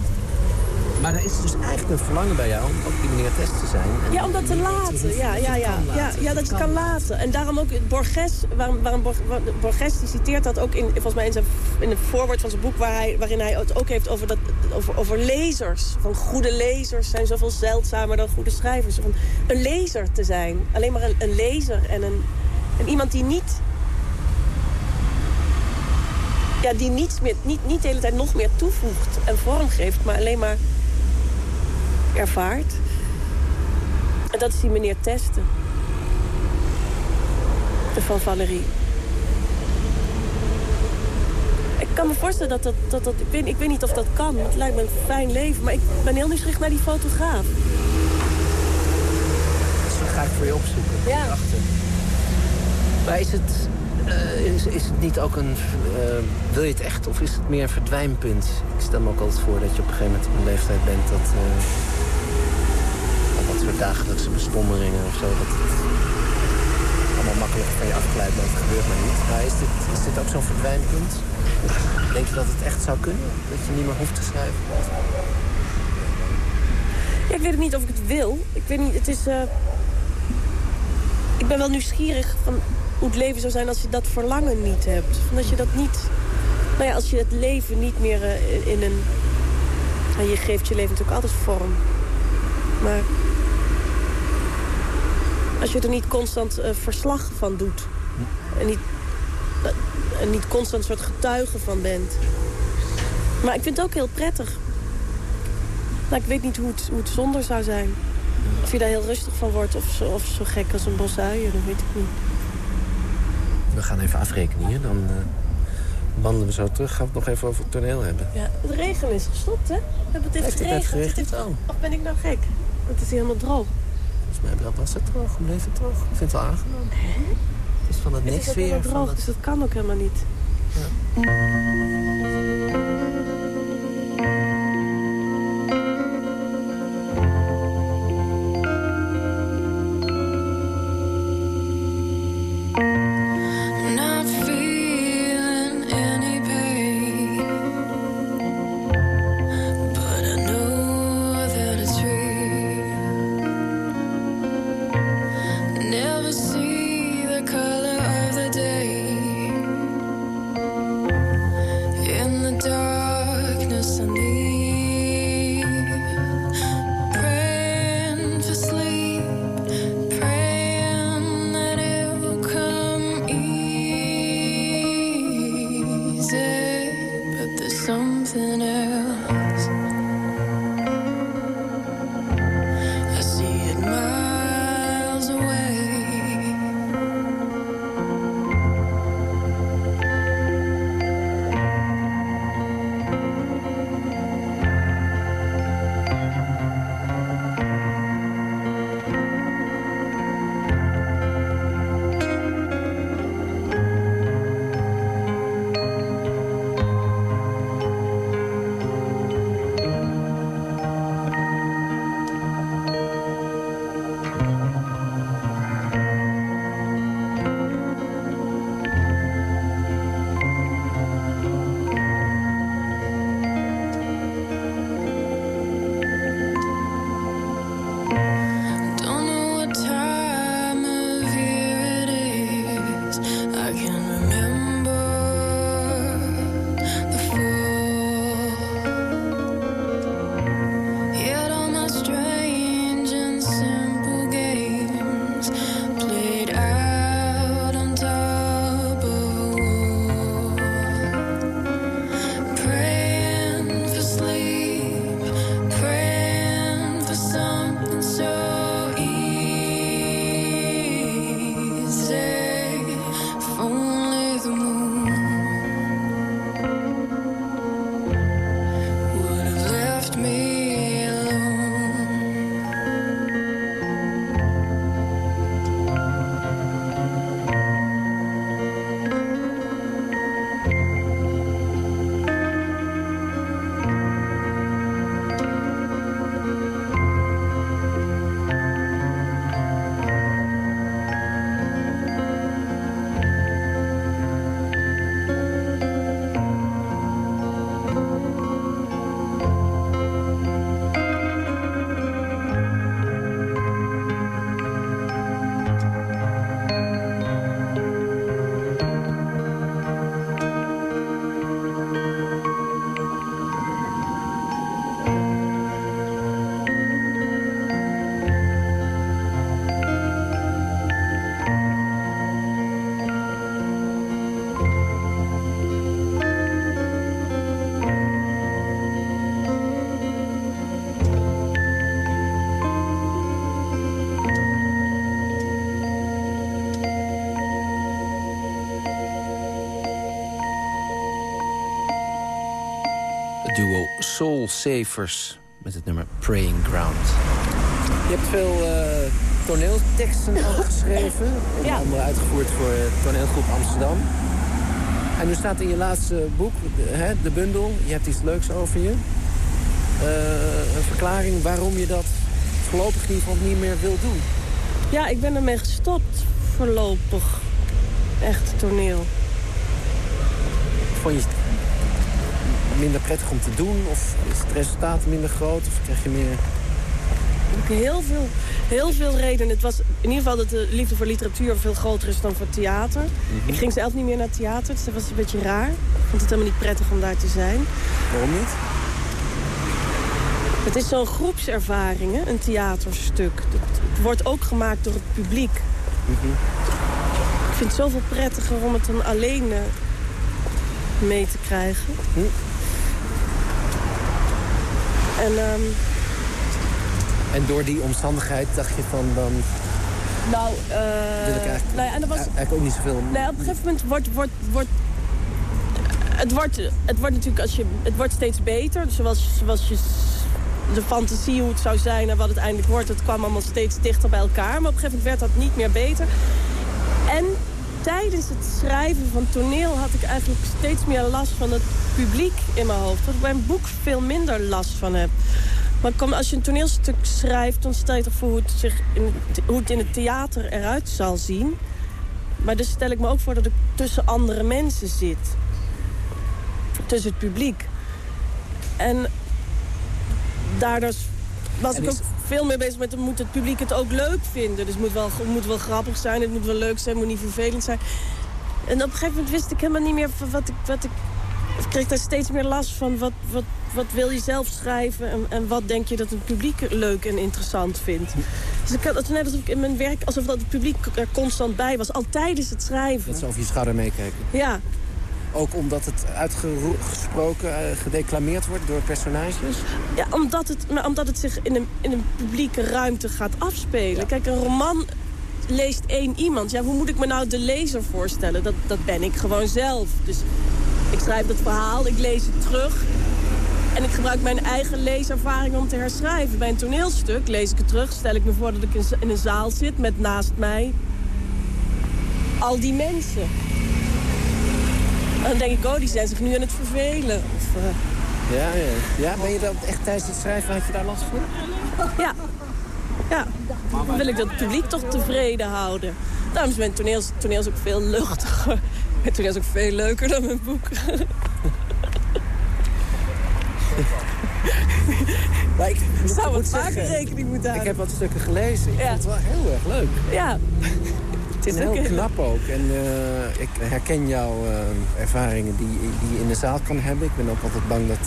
Maar er is dus eigenlijk een verlangen bij jou om ook die meneer Test te zijn. En Ja, om dat te laten. Ja, ja, ja. Ja, ja, dat je kan laten. En daarom ook Borges, waarom, waarom Bor- wa- Borges die citeert dat ook in, volgens mij in, zijn, in het voorwoord van zijn boek... Waar hij, waarin hij het ook heeft over, dat, over, over lezers. Van goede lezers zijn zoveel zeldzamer dan goede schrijvers. Van een lezer te zijn. Alleen maar een, een lezer en, een, en iemand die niet... Ja, die niets meer, niet, niet de hele tijd nog meer toevoegt en vorm geeft... maar alleen maar ervaart. En dat is die meneer Testen. De van Valerie. Ik kan me voorstellen dat dat... dat, dat ik, weet, ik weet niet of dat kan. Het lijkt me een fijn leven. Maar ik ben heel nieuwsgierig naar die fotograaf. Dat ga ik voor je opzoeken. Ja. Achter. Maar is het, eh, is, is het niet ook een... eh, wil je het echt of is het meer een verdwijnpunt? Ik stel me ook altijd voor dat je op een gegeven moment op een leeftijd bent... dat, eh, dat dat soort dagelijkse bestommeringen of zo... dat het allemaal makkelijk van je afgeleid wordt. Het gebeurt maar niet. Maar is dit, is dit ook zo'n verdwijnpunt? Denk je dat het echt zou kunnen? Dat je niet meer hoeft te schrijven? Ja, ik weet niet of ik het wil. Ik weet niet, het is... eh, Ik ben wel nieuwsgierig van hoe het leven zou zijn als je dat verlangen niet hebt. Van je dat niet... Nou ja, als je het leven niet meer eh, in een... Je geeft je leven natuurlijk altijd vorm. Maar... Als je er niet constant eh, verslag van doet. En niet, eh, en niet constant soort getuige van bent. Maar ik vind het ook heel prettig. Nou, ik weet niet hoe het, hoe het zonder zou zijn. Of je daar heel rustig van wordt of zo, of zo gek als een bosuier, dat weet ik niet. We gaan even afrekenen hier, dan wandelen we zo terug. Gaan we het nog even over het toneel hebben. Ja, de regen is gestopt, hè? We hebben dit Heeft het geregend. geregend? Het is- Oh. Of ben ik nou gek? Het is hier helemaal droog. Volgens mij was het droog, bleef het droog. Ik vind het wel aangenaam. Het is van het Het is niks weer. helemaal Van droog, het... dus dat kan ook helemaal niet. Not Soul Savers met het nummer Praying Ground. Je hebt veel eh, toneelteksten al geschreven. Onder Ja. andere uitgevoerd voor eh, toneelgroep Amsterdam. En nu staat in je laatste boek, de, hè, de bundel, je hebt iets leuks over je. Eh, een verklaring waarom je dat voorlopig in ieder geval niet meer wil doen. Ja, ik ben ermee gestopt voorlopig. Echt toneel. Vond je het minder prettig om te doen? Of is het resultaat minder groot? Of krijg je meer... Heel veel, heel veel redenen. Het was in ieder geval dat de liefde voor literatuur veel groter is dan voor theater. Ik ging zelf niet meer naar theater, dus dat was een beetje raar. Ik vond het helemaal niet prettig om daar te zijn. Waarom niet? Het is zo'n groepservaring, hè, een theaterstuk. Het, wordt ook gemaakt door het publiek. Ik vind het zoveel prettiger om het dan alleen eh, mee te krijgen. En ehm, En door die omstandigheid dacht je van dan Nou, eh, wil ik eigenlijk, nou ja, en er was, eigenlijk ook niet zoveel... Nee, op een gegeven moment wordt... wordt, wordt het, wordt het wordt natuurlijk als je, het wordt steeds beter. Zoals, zoals je de fantasie hoe het zou zijn en wat het eindelijk wordt. Het kwam allemaal steeds dichter bij elkaar. Maar op een gegeven moment werd dat niet meer beter. En tijdens het schrijven van toneel had ik eigenlijk steeds meer last van het publiek in mijn hoofd. Wat ik bij een boek veel minder last van heb. Maar als je een toneelstuk schrijft, dan stel je toch voor hoe het, zich in het, hoe het in het theater eruit zal zien. Maar dus stel ik me ook voor dat ik tussen andere mensen zit. Tussen het publiek. En daardoor was En ik ook veel meer bezig met... moet het publiek het ook leuk vinden. Dus het moet wel, moet wel grappig zijn, het moet wel leuk zijn, het moet niet vervelend zijn. En op een gegeven moment wist ik helemaal niet meer wat ik... Wat ik ik kreeg daar steeds meer last van. Wat, wat, wat wil je zelf schrijven en, en wat denk je dat het publiek leuk en interessant vindt. Dus ik had het net alsof ik in mijn werk, alsof dat het publiek er constant bij was. Al tijdens het schrijven. Dat ze over je schouder meekijken. Ja, Ook omdat het uitgesproken, eh, gedeclameerd wordt door personages. ja omdat, het, maar omdat het zich in een, in een publieke ruimte gaat afspelen. Kijk, een roman leest één iemand. Ja, hoe moet ik me nou de lezer voorstellen? Dat, dat ben ik gewoon zelf. Dus ik schrijf dat verhaal, ik lees het terug. En ik gebruik mijn eigen leeservaring om te herschrijven. Bij een toneelstuk lees ik het terug. Stel ik me voor dat ik in, een zaal zit met naast mij al die mensen. En dan denk ik, oh, die zijn zich nu aan het vervelen. Of, eh, Ja, ja. ja, ben je dan echt tijdens het schrijven, had je daar last van? Ja. Ja. Dan wil ik dat publiek toch tevreden houden. Daarom is mijn toneel, toneel is ook veel luchtiger. Mijn toneel is ook veel leuker dan mijn boek. Maar ik, Ik zou wat vaker zeggen, rekening moeten Ik houden. heb wat stukken gelezen. Ik Ja. vond het wel heel erg leuk. Ja. Het is heel heel- knap ook. En eh, ik herken jouw eh, ervaringen die, die je in de zaal kan hebben. Ik ben ook altijd bang dat,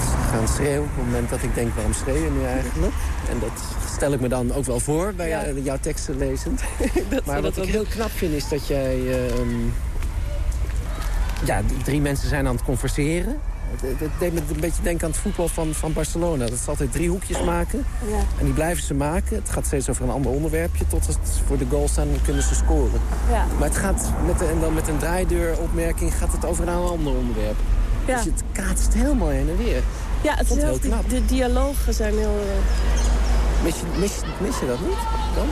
ze gaan schreeuwen. Op het moment dat ik denk, waarom schreeuw je nu eigenlijk? En dat stel ik me dan ook wel voor bij Ja. jou- jouw teksten lezend. Dat Maar wat dat ik heel knap vind is dat jij... ehm, ja, drie mensen zijn aan het converseren. Het, deed me een beetje denken aan het voetbal van, van Barcelona. Dat ze altijd drie hoekjes maken. Ja. En die blijven ze maken. Het gaat steeds over een ander onderwerpje. Tot ze voor de goal staan en kunnen ze scoren. Ja. Maar het gaat met, de, en dan met een draaideuropmerking gaat het over een ander onderwerp. Ja. Dus het kaatst helemaal heen en weer. Ja, het is heel, heel knap. de, de dialogen zijn heel... eh, Mis je, mis, mis je dat niet dan?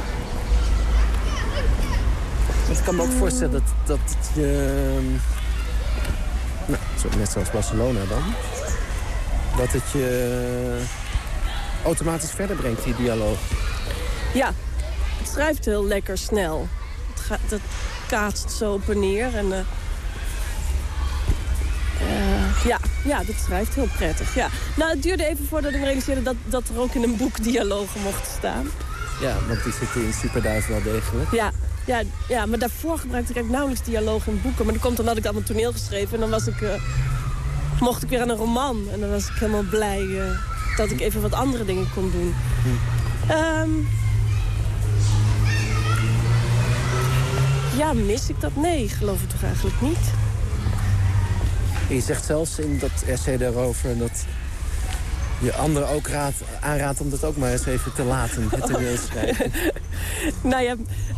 Want ik kan me ook voorstellen dat, dat je... Nou, zo, net zoals Barcelona dan. Dat het je automatisch verder brengt, die dialoog. Ja, het schrijft heel lekker snel. Het, gaat, het kaatst zo op en neer. En, eh, eh, ja, ja, dat schrijft heel prettig. Ja. Nou, het duurde even voordat ik realiseerde dat, dat er ook in een boek dialogen mochten staan. Ja, want die zitten in Superduif wel degelijk. Ja, ja, ja, maar daarvoor gebruikte ik eigenlijk nauwelijks dialoog in boeken. Maar dat komt omdat ik allemaal toneel geschreven. En dan was ik, eh, mocht ik weer aan een roman. En dan was ik helemaal blij eh, dat ik even wat andere dingen kon doen. Ehm, ja, mis ik dat? Nee, geloof ik toch eigenlijk niet. En je zegt zelfs in dat essay daarover dat je anderen ook raadt, aanraadt om dat ook maar eens even te laten. Het toneel schrijven. Nou ja,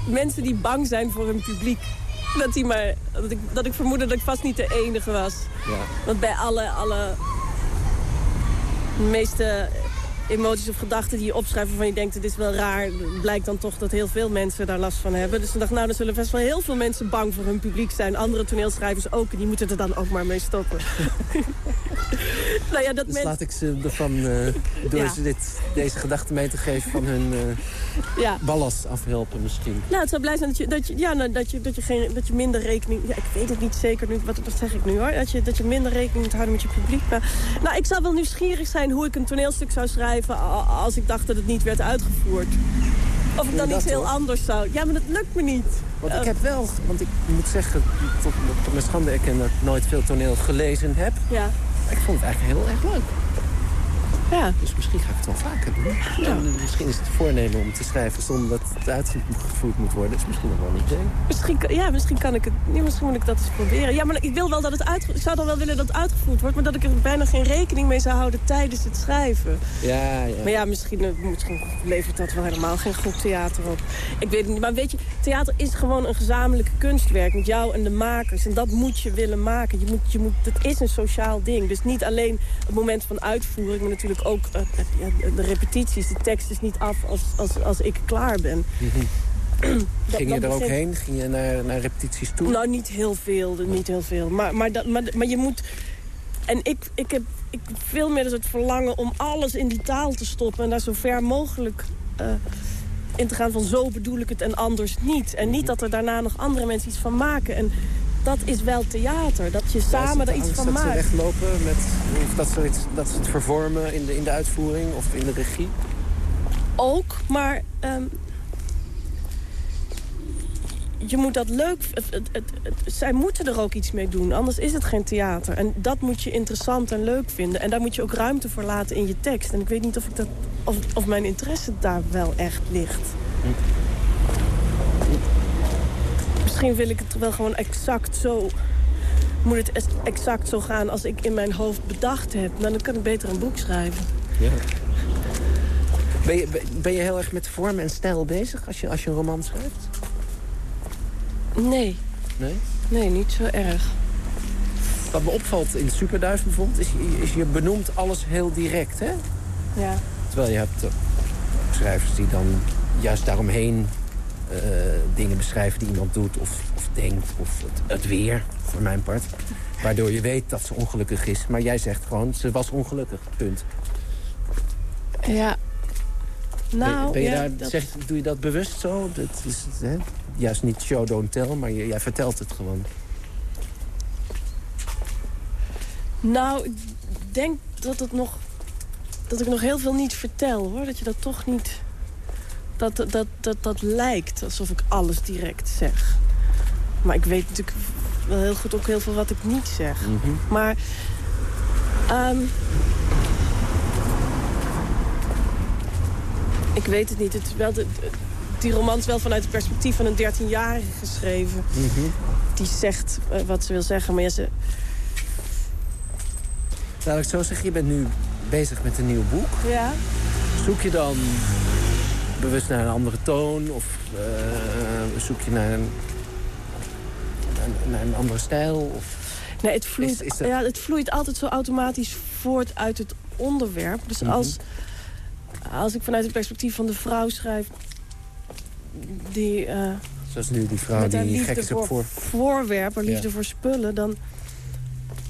mensen die bang zijn voor hun publiek. Dat, die maar, dat, ik, dat ik vermoedde dat ik vast niet de enige was. Ja. Want bij alle, alle meeste emoties of gedachten die je opschrijft... waarvan je denkt, het is wel raar... blijkt dan toch dat heel veel mensen daar last van hebben. Dus ik dacht, nou, er zullen best wel heel veel mensen bang voor hun publiek zijn. Andere toneelschrijvers ook, en die moeten er dan ook maar mee stoppen. nou ja, dat Dus men- laat ik ze ervan, eh, door Ja. ze dit, deze gedachte mee te geven van hun eh, ja. ballast afhelpen misschien. Nou, het zou blij zijn dat je, dat je, ja, nou, dat je, dat je, geen, dat je minder rekening... Ja, ik weet het niet zeker nu, wat, wat zeg ik nu hoor. Dat je, dat je minder rekening moet houden met je publiek. Maar, nou, ik zou wel nieuwsgierig zijn hoe ik een toneelstuk zou schrijven... als ik dacht dat het niet werd uitgevoerd. Of ik dan iets heel anders zou... Ja, maar dat lukt me niet. Want ik heb wel, want ik moet zeggen, tot, tot mijn schande erkennen dat ik nooit veel toneel gelezen heb. Ja. Ik vond het eigenlijk heel erg leuk. Ja. Dus misschien ga ik het wel vaker doen. En misschien is het voornemen om te schrijven zonder dat het uitgevoerd moet worden. is misschien nog wel een idee. Misschien, ja, misschien kan ik het. Ja, misschien moet ik dat eens proberen. Ja, maar ik wil wel dat het uit. Ik zou dan wel willen dat het uitgevoerd wordt, maar dat ik er bijna geen rekening mee zou houden tijdens het schrijven. Ja, ja. Maar ja, misschien, eh, misschien levert dat wel helemaal geen goed theater op. Ik weet het niet. Maar weet je, theater is gewoon een gezamenlijke kunstwerk met jou en de makers. En dat moet je willen maken. Je moet, je moet, het is een sociaal ding. Dus niet alleen het moment van uitvoering, maar natuurlijk ook eh, ja, de repetities. De tekst is niet af als, als, als ik klaar ben. Dat- Ging je er ook heen? Ging je naar, naar repetities toe? Nou, niet heel veel. Niet heel veel. Maar, maar, dat, maar, maar je moet... En ik, ik heb ik veel meer het verlangen om alles in die taal te stoppen... en daar zo ver mogelijk eh, in te gaan van zo bedoel ik het en anders niet. En niet dat er daarna nog andere mensen iets van maken. En dat is wel theater. Dat je samen er iets van dat ze maakt. weglopen met, of dat ze, iets, dat ze het vervormen in de, in de uitvoering of in de regie? Ook, maar... ehm, je moet dat leuk... Het, het, het, het- zij moeten er ook iets mee doen, anders is het geen theater. En dat moet je interessant en leuk vinden. En daar moet je ook ruimte voor laten in je tekst. En ik weet niet of, ik dat, of, of mijn interesse daar wel echt ligt. Misschien wil ik het wel gewoon exact zo... Moet het exact zo gaan als ik in mijn hoofd bedacht heb. Nou, dan kan ik beter een boek schrijven. Ja. Ben je, ben- ben je heel erg met vorm en stijl bezig als je, als je een roman schrijft? Nee, Nee? nee, niet zo erg. Wat me opvalt in Superduif bijvoorbeeld... is, je- is je benoemt alles heel direct, hè? Ja. Terwijl je hebt eh, schrijvers die dan juist daaromheen eh, dingen beschrijven die iemand doet of, of denkt. Of het, het weer, voor mijn part. Waardoor je weet dat ze ongelukkig is. Maar jij zegt gewoon, ze was ongelukkig, punt. Ja. Nou, ben, ben je ja, daar, dat- zeg, doe je dat bewust zo? Dat is, hè? Juist niet show, don't tell, maar je- jij vertelt het gewoon. Nou, ik denk dat, het nog, dat ik nog heel veel niet vertel, hoor. Dat je dat toch niet... Dat dat, dat, dat, lijkt alsof ik alles direct zeg. Maar ik weet natuurlijk wel heel goed ook heel veel wat ik niet zeg. Maar... ehm, ik weet het niet. Het is wel de, die roman is wel vanuit het perspectief van een 13-jarige geschreven. Die zegt eh, wat ze wil zeggen, maar ja, ze, Laat ik zo zeggen, je bent nu bezig met een nieuw boek. ja. Zoek je dan bewust naar een andere toon? Of eh, zoek je naar een, naar, een andere stijl? Of... Nee, het vloeit, Is- is dat- ja, het vloeit altijd zo automatisch voort uit het onderwerp. Dus Mhm. als, als ik vanuit het perspectief van de vrouw schrijf... die eh, Zoals nu die vrouw die gek is voor, op voor... voorwerpen, Ja. liefde voor spullen... dan,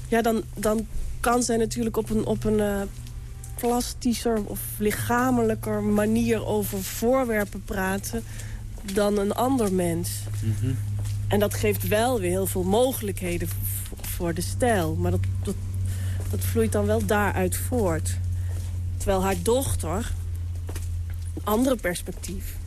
ja, dan, dan kan zij natuurlijk op een, op een eh, plastischer of lichamelijker manier... over voorwerpen praten dan een ander mens. Mhm. En dat geeft wel weer heel veel mogelijkheden voor de stijl. Maar dat, dat, dat vloeit dan wel daaruit voort. Terwijl haar dochter, een andere perspectief...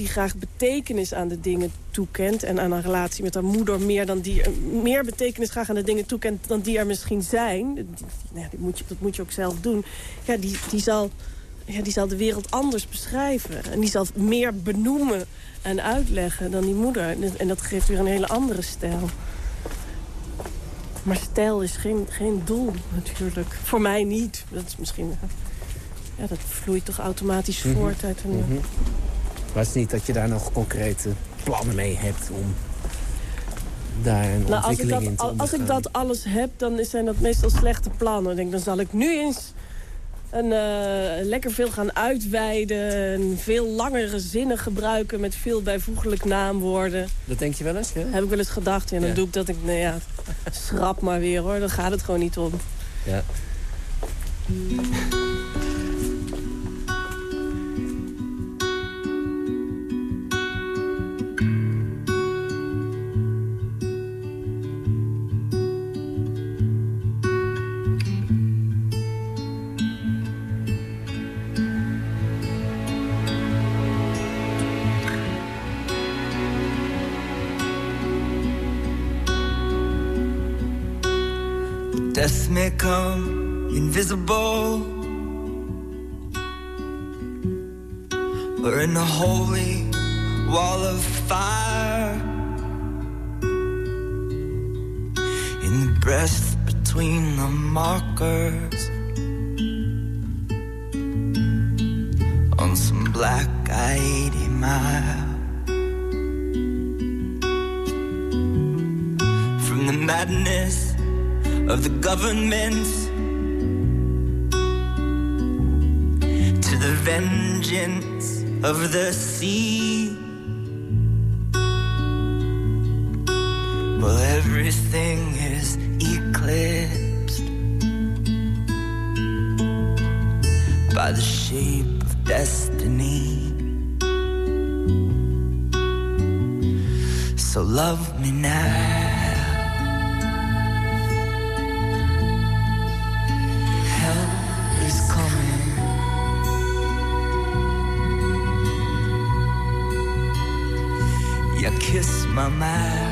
die graag betekenis aan de dingen toekent... en aan een relatie met haar moeder meer, dan die, meer betekenis graag aan de dingen toekent... dan die er misschien zijn. Die- nou ja, moet je, dat moet je ook zelf doen. Ja, die, die, zal, ja, die zal de wereld anders beschrijven. En die zal meer benoemen en uitleggen dan die moeder. En- En dat geeft weer een hele andere stijl. Maar stijl is geen, geen doel, natuurlijk. Voor mij niet. Dat is misschien... Ja, dat vloeit toch automatisch Mhm. voort uit een... Mhm. Maar het is niet dat je daar nog concrete plannen mee hebt om daar een Nou, als ik, ontwikkeling in te al- als ik dat alles heb, dan zijn dat meestal slechte plannen. Ik denk, dan zal ik nu eens een, eh, lekker veel gaan uitweiden... en veel langere zinnen gebruiken met veel bijvoeglijk naamwoorden. Dat denk je wel eens, ja? Heb ik wel eens gedacht. En dan Ja. doe ik dat ik, nou ja, schrap maar weer hoor. Dan gaat het gewoon niet om. Ja. invisible. We're in a holy wall of fire. In the breast between the markers. On some black eyed mile. From the madness of the government the vengeance of the sea. Well, everything is eclipsed by the shape of destiny. So love me now. My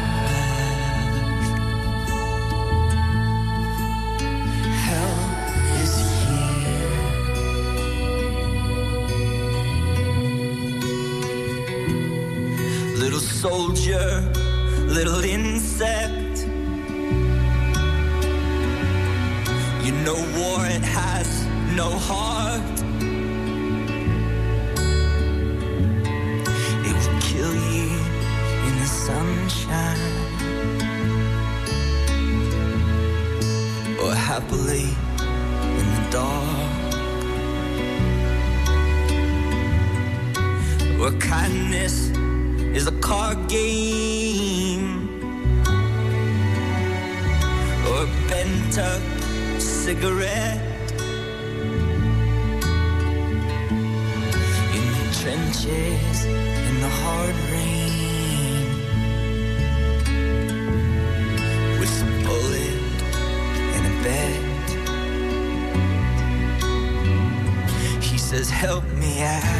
yeah.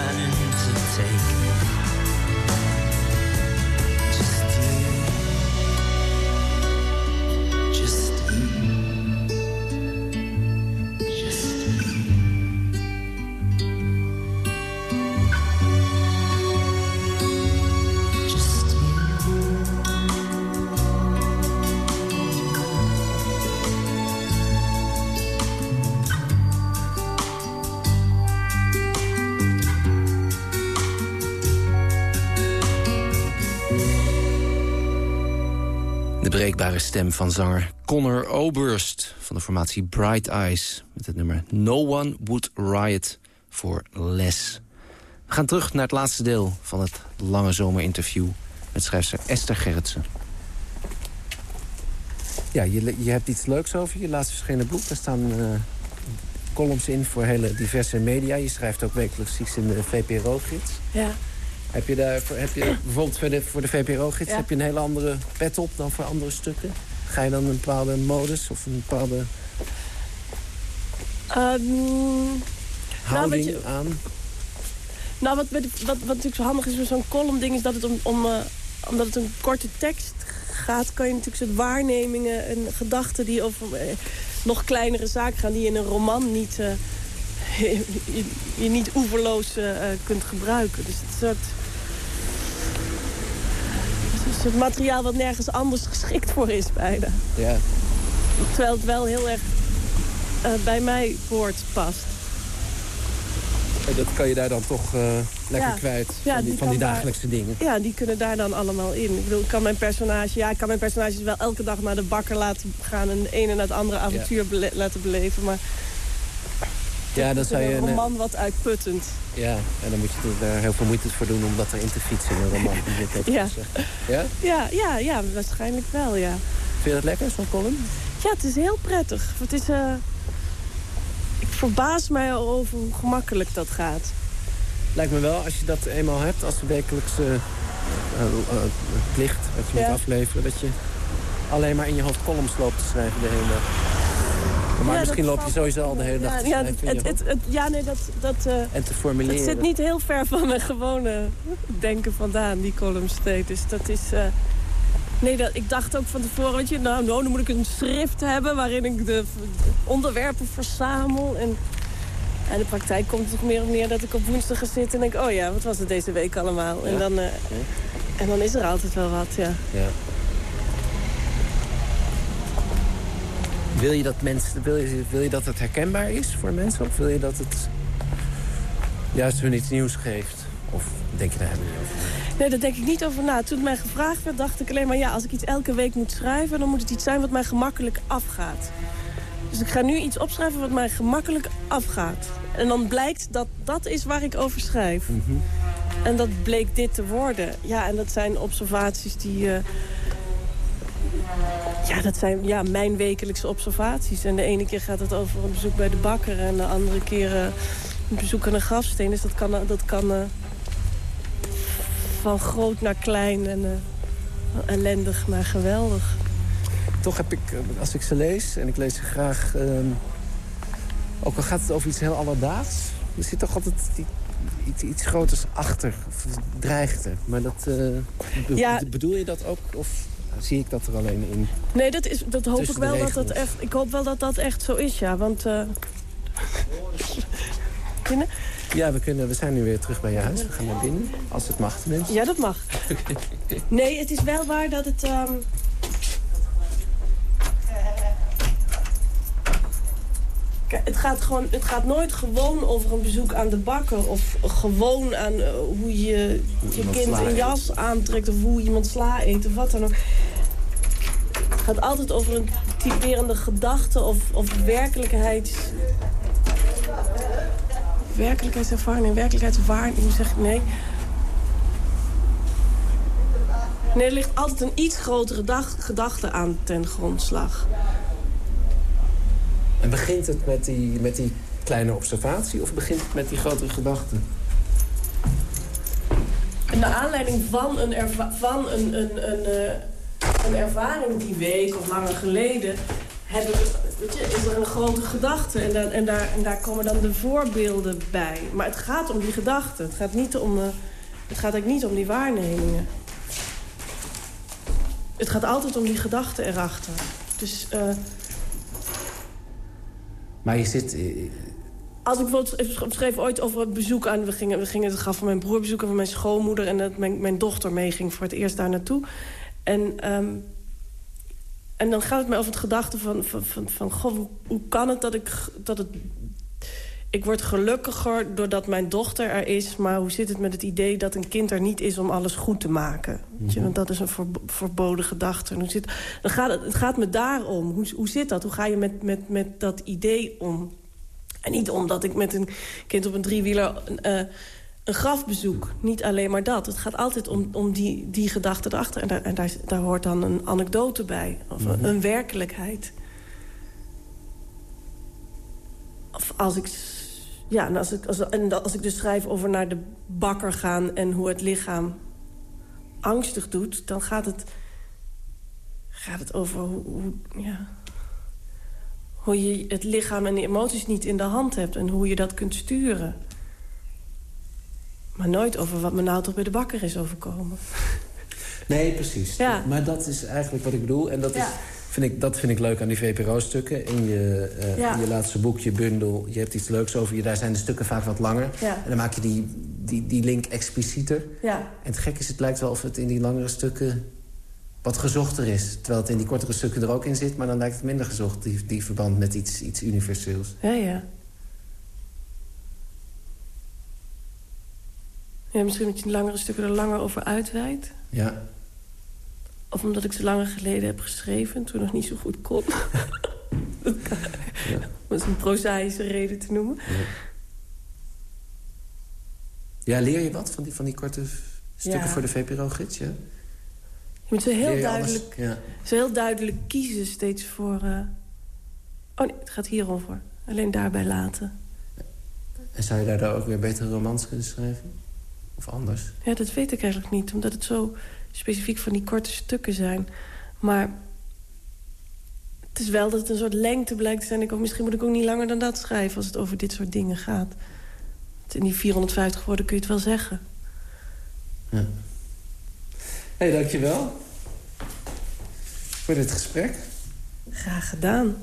I'm planning to take. De breekbare stem van zanger Connor Oberst van de formatie Bright Eyes... met het nummer No One Would Riot for Less. We gaan terug naar het laatste deel van het lange zomerinterview... met schrijfster Esther Gerritsen. Ja, je, je hebt iets leuks over je laatst verschenen boek. Daar staan eh, columns in voor hele diverse media. Je schrijft ook wekelijks iets in de VPRO-gids. Ja. Heb je daar, voor- heb je, bijvoorbeeld voor de, voor de VPRO-gids, Ja. heb je een hele andere pet op dan voor andere stukken? Ga je dan een bepaalde modus of een bepaalde Ehm, houding je- aan? Nou, wat, wat, wat natuurlijk zo handig is met zo'n column-ding... is dat het om, om, eh, omdat het een korte tekst gaat... kan je natuurlijk soort waarnemingen en gedachten... die over eh, nog kleinere zaken gaan... die je in een roman niet, eh, je, je niet oeverloos kunt gebruiken. Dus het is soort... het materiaal wat nergens anders geschikt voor is bijna. Ja. Terwijl het wel heel erg eh, bij mij woord past. En dat kan je daar dan toch eh, lekker Ja. kwijt Ja, van die, die van die kan daar- dagelijkse dingen. Ja, die kunnen daar dan allemaal in. Ik bedoel, ik kan mijn personage, ja, ik kan mijn personages wel elke dag naar de bakker laten gaan en de ene naar het andere avontuur bele- laten beleven. Maar Ja, dan zou je een eh, roman wat uitputtend. ja, en dan moet je er heel veel moeite voor doen om dat erin te fietsen in een roman. Ja. Ja? Ja, ja, ja, waarschijnlijk wel, ja. Vind je dat lekker, zo'n column? Ja, het is heel prettig. Het is, eh, ik verbaas mij over hoe gemakkelijk dat gaat. Lijkt me wel, als je dat eenmaal hebt als wekelijkse eh, eh, plicht... wat je Ja. moet afleveren, dat je alleen maar in je hoofd columns loopt te schrijven de hele dag. Maar Ja, misschien loop je sowieso al de hele dag Ja, te het, het, het, ja nee, dat... dat eh, En te Het formuleren. zit niet heel ver van mijn gewone denken vandaan, die column state. Dus dat is... eh, Nee, dat, ik dacht ook van tevoren, weet je, nou, nou, dan moet ik een schrift hebben... waarin ik de, de onderwerpen verzamel. En, en in de praktijk komt het toch meer op neer dat ik op woensdag ga zitten... en denk, oh ja, wat was het deze week allemaal? En, Ja. dan, eh, en dan is er altijd wel wat, ja. Wil je dat mensen, wil je, wil je dat het herkenbaar is voor mensen? Of wil je dat het juist hun iets nieuws geeft? Of denk je daar helemaal niet over? Nee, daar denk ik niet over na. Toen het mij gevraagd werd, dacht ik alleen maar... ja, als ik iets elke week moet schrijven... dan moet het iets zijn wat mij gemakkelijk afgaat. Dus ik ga nu iets opschrijven wat mij gemakkelijk afgaat. En dan blijkt dat dat is waar ik over schrijf. En dat bleek dit te worden. Ja, en dat zijn observaties die... eh, ja, dat zijn ja, mijn wekelijkse observaties. En de ene keer gaat het over een bezoek bij de bakker... en de andere keer eh, een bezoek aan een grafsteen. Dus dat kan... eh, Dat kan eh, van groot naar klein en ellendig naar geweldig. Toch heb ik, als ik ze lees, en ik lees ze graag... ehm, ook al gaat het over iets heel alledaags... er zit toch altijd die- iets, iets groters achter, of dreigt er. Maar dat, Ja. bedoel je dat ook, of zie ik dat er alleen in? Nee, dat, is, dat hoop ik wel dat dat echt... Ik hoop wel dat dat echt zo is, ja. Want... binnen? Ja, we, kunnen, we zijn nu weer terug bij je huis. We gaan naar binnen, als het mag tenminste. Ja, dat mag. Nee, het is wel waar dat het... ehm, het gaat, gewoon, het gaat nooit gewoon over een bezoek aan de bakker... of gewoon aan eh, hoe je je kind een jas aantrekt... of hoe iemand sla eet of wat dan ook. Het gaat altijd over een typerende gedachte of, of werkelijkheids... Werkelijkheidservaring, werkelijkheidswaarneming, hoe zeg ik nee? Nee, er ligt altijd een iets grotere dag, gedachte aan ten grondslag. En begint het met die, met die kleine observatie of begint het met die grotere gedachte? Naar aanleiding van een, van een, een, een, eh, een ervaring die week of langer geleden... Hebben we, weet je, is er een grote gedachte en, daar, en, daar, en daar komen dan de voorbeelden bij. Maar het gaat om die gedachten. Het gaat, niet om, eh, het gaat eigenlijk niet om die waarnemingen. Het gaat altijd om die gedachten erachter. Dus eh, Je zit... eh, Als ik bijvoorbeeld schreef ooit over het bezoek aan... We gingen, we gingen het graf van mijn broer bezoeken, van mijn schoonmoeder... en dat mijn, mijn dochter meeging voor het eerst daar naartoe. En, ehm, en dan gaat het mij over het gedachte van... van, van, van goh, hoe, hoe kan het dat ik... Dat het, ik word gelukkiger doordat mijn dochter er is... maar hoe zit het met het idee dat een kind er niet is om alles goed te maken? Weet je, want dat is een verbo- verboden gedachte. En hoe zit, dan gaat het, het gaat me daarom. Hoe, hoe zit dat? Hoe ga je met, met, met dat idee om? En niet omdat ik met een kind op een driewieler eh, een graf bezoek. Niet alleen maar dat. Het gaat altijd om, om die, die gedachte erachter. En, daar, en daar, daar hoort dan een anekdote bij. Of een- een werkelijkheid. Of als ik... Ja, en als, ik, als, en als ik dus schrijf over naar de bakker gaan... en hoe het lichaam angstig doet... dan gaat het, gaat het over hoe, hoe, ja, hoe je het lichaam en de emoties niet in de hand hebt... en hoe je dat kunt sturen. Maar nooit over wat me nou toch bij de bakker is overkomen. Nee, precies. Ja. Maar dat is eigenlijk wat ik bedoel. En dat, Ja. is, vind ik, dat vind ik leuk aan die VPRO-stukken. In je, eh, Ja. in je laatste boek, je bundel, je hebt iets leuks over je. Daar zijn de stukken vaak wat langer. Ja. En dan maak je die, die, die link explicieter. Ja, En het gek is, het lijkt wel of het in die langere stukken wat gezochter is. Terwijl het in die kortere stukken er ook in zit. Maar dan lijkt het minder gezocht, die, die verband met iets, iets universeels. ja, ja. Ja, misschien omdat je die langere stukken er langer over uitweidt. Ja. Of omdat ik ze langer geleden heb geschreven, toen nog niet zo goed kon. dat kan- Dat is een prozaïsche reden te noemen. Ja, leer je wat van die, van die korte stukken Ja. voor de VPRO-gids? Ja? Je moet zo heel duidelijk, heel duidelijk kiezen steeds voor... eh, Oh nee, het gaat hierom voor. Alleen daarbij laten. En zou je daardoor ook weer betere romans kunnen schrijven? Of anders? Ja, dat weet ik eigenlijk niet, omdat het zo specifiek van die korte stukken zijn. Maar het is wel dat het een soort lengte blijkt te zijn. Ik, of misschien moet ik ook niet langer dan dat schrijven als het over dit soort dingen gaat. Want In die 450 woorden kun je het wel zeggen. Ja. Hé, hey, dankjewel. Voor dit gesprek. Graag gedaan.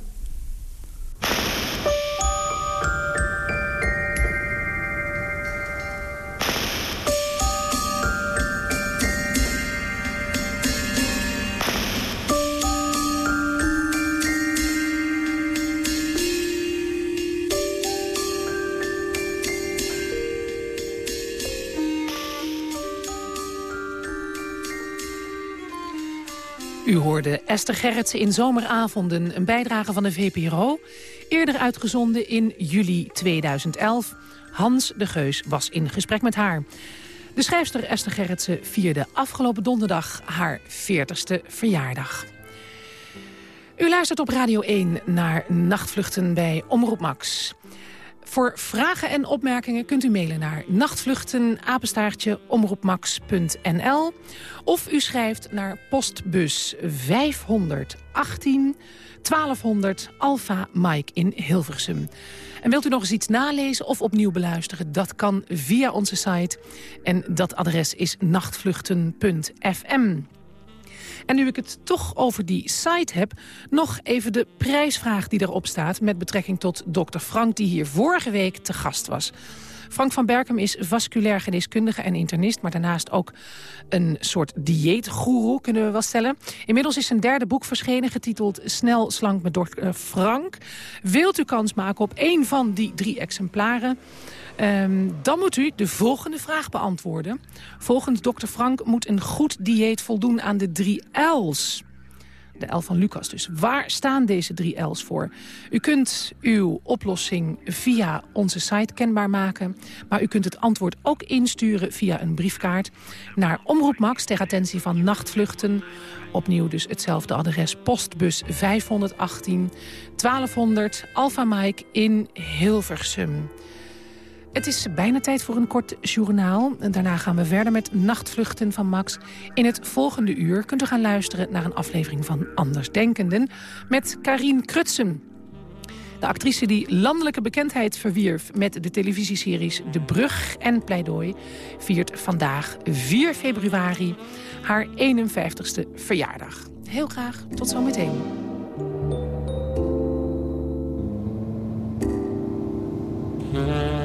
Esther Gerritsen in Zomeravonden, een bijdrage van de VPRO. Eerder uitgezonden in juli 2011. Hans de Geus was in gesprek met haar. De schrijfster Esther Gerritsen vierde afgelopen donderdag haar 40ste verjaardag. U luistert op Radio 1 naar Nachtvluchten bij Omroep Max. Voor vragen en opmerkingen kunt u mailen naar nachtvluchten omroepmax.nl of u schrijft naar postbus 518 1200 Alpha Mike in Hilversum. En wilt u nog eens iets nalezen of opnieuw beluisteren? Dat kan via onze site. En dat adres is nachtvluchten.fm. En nu ik het toch over die site heb... nog even de prijsvraag die erop staat... met betrekking tot dokter Frank, die hier vorige week te gast was. Frank van Berkem is vasculair geneeskundige en internist... maar daarnaast ook een soort dieetgoeroe, kunnen we wel stellen. Inmiddels is zijn derde boek verschenen, getiteld Snel slank met dokter Frank. Wilt u kans maken op één van die drie exemplaren... Ehm, dan moet u de volgende vraag beantwoorden. Volgens dokter Frank moet een goed dieet voldoen aan de drie L's. De L van Lucas dus. Waar staan deze drie L's voor? U kunt uw oplossing via onze site kenbaar maken. Maar u kunt het antwoord ook insturen via een briefkaart... naar Omroep Max ter attentie van nachtvluchten. Opnieuw dus hetzelfde adres. Postbus 518 1200 Alpha Mike in Hilversum. Het is bijna tijd voor een kort journaal. Daarna gaan we verder met Nachtvluchten van Max. In het volgende uur kunt u gaan luisteren naar een aflevering van Andersdenkenden... met Karin Krutsen. De actrice die landelijke bekendheid verwierf met de televisieseries De Brug en Pleidooi... viert vandaag 4 februari haar 51ste verjaardag. Heel graag tot zometeen. meteen.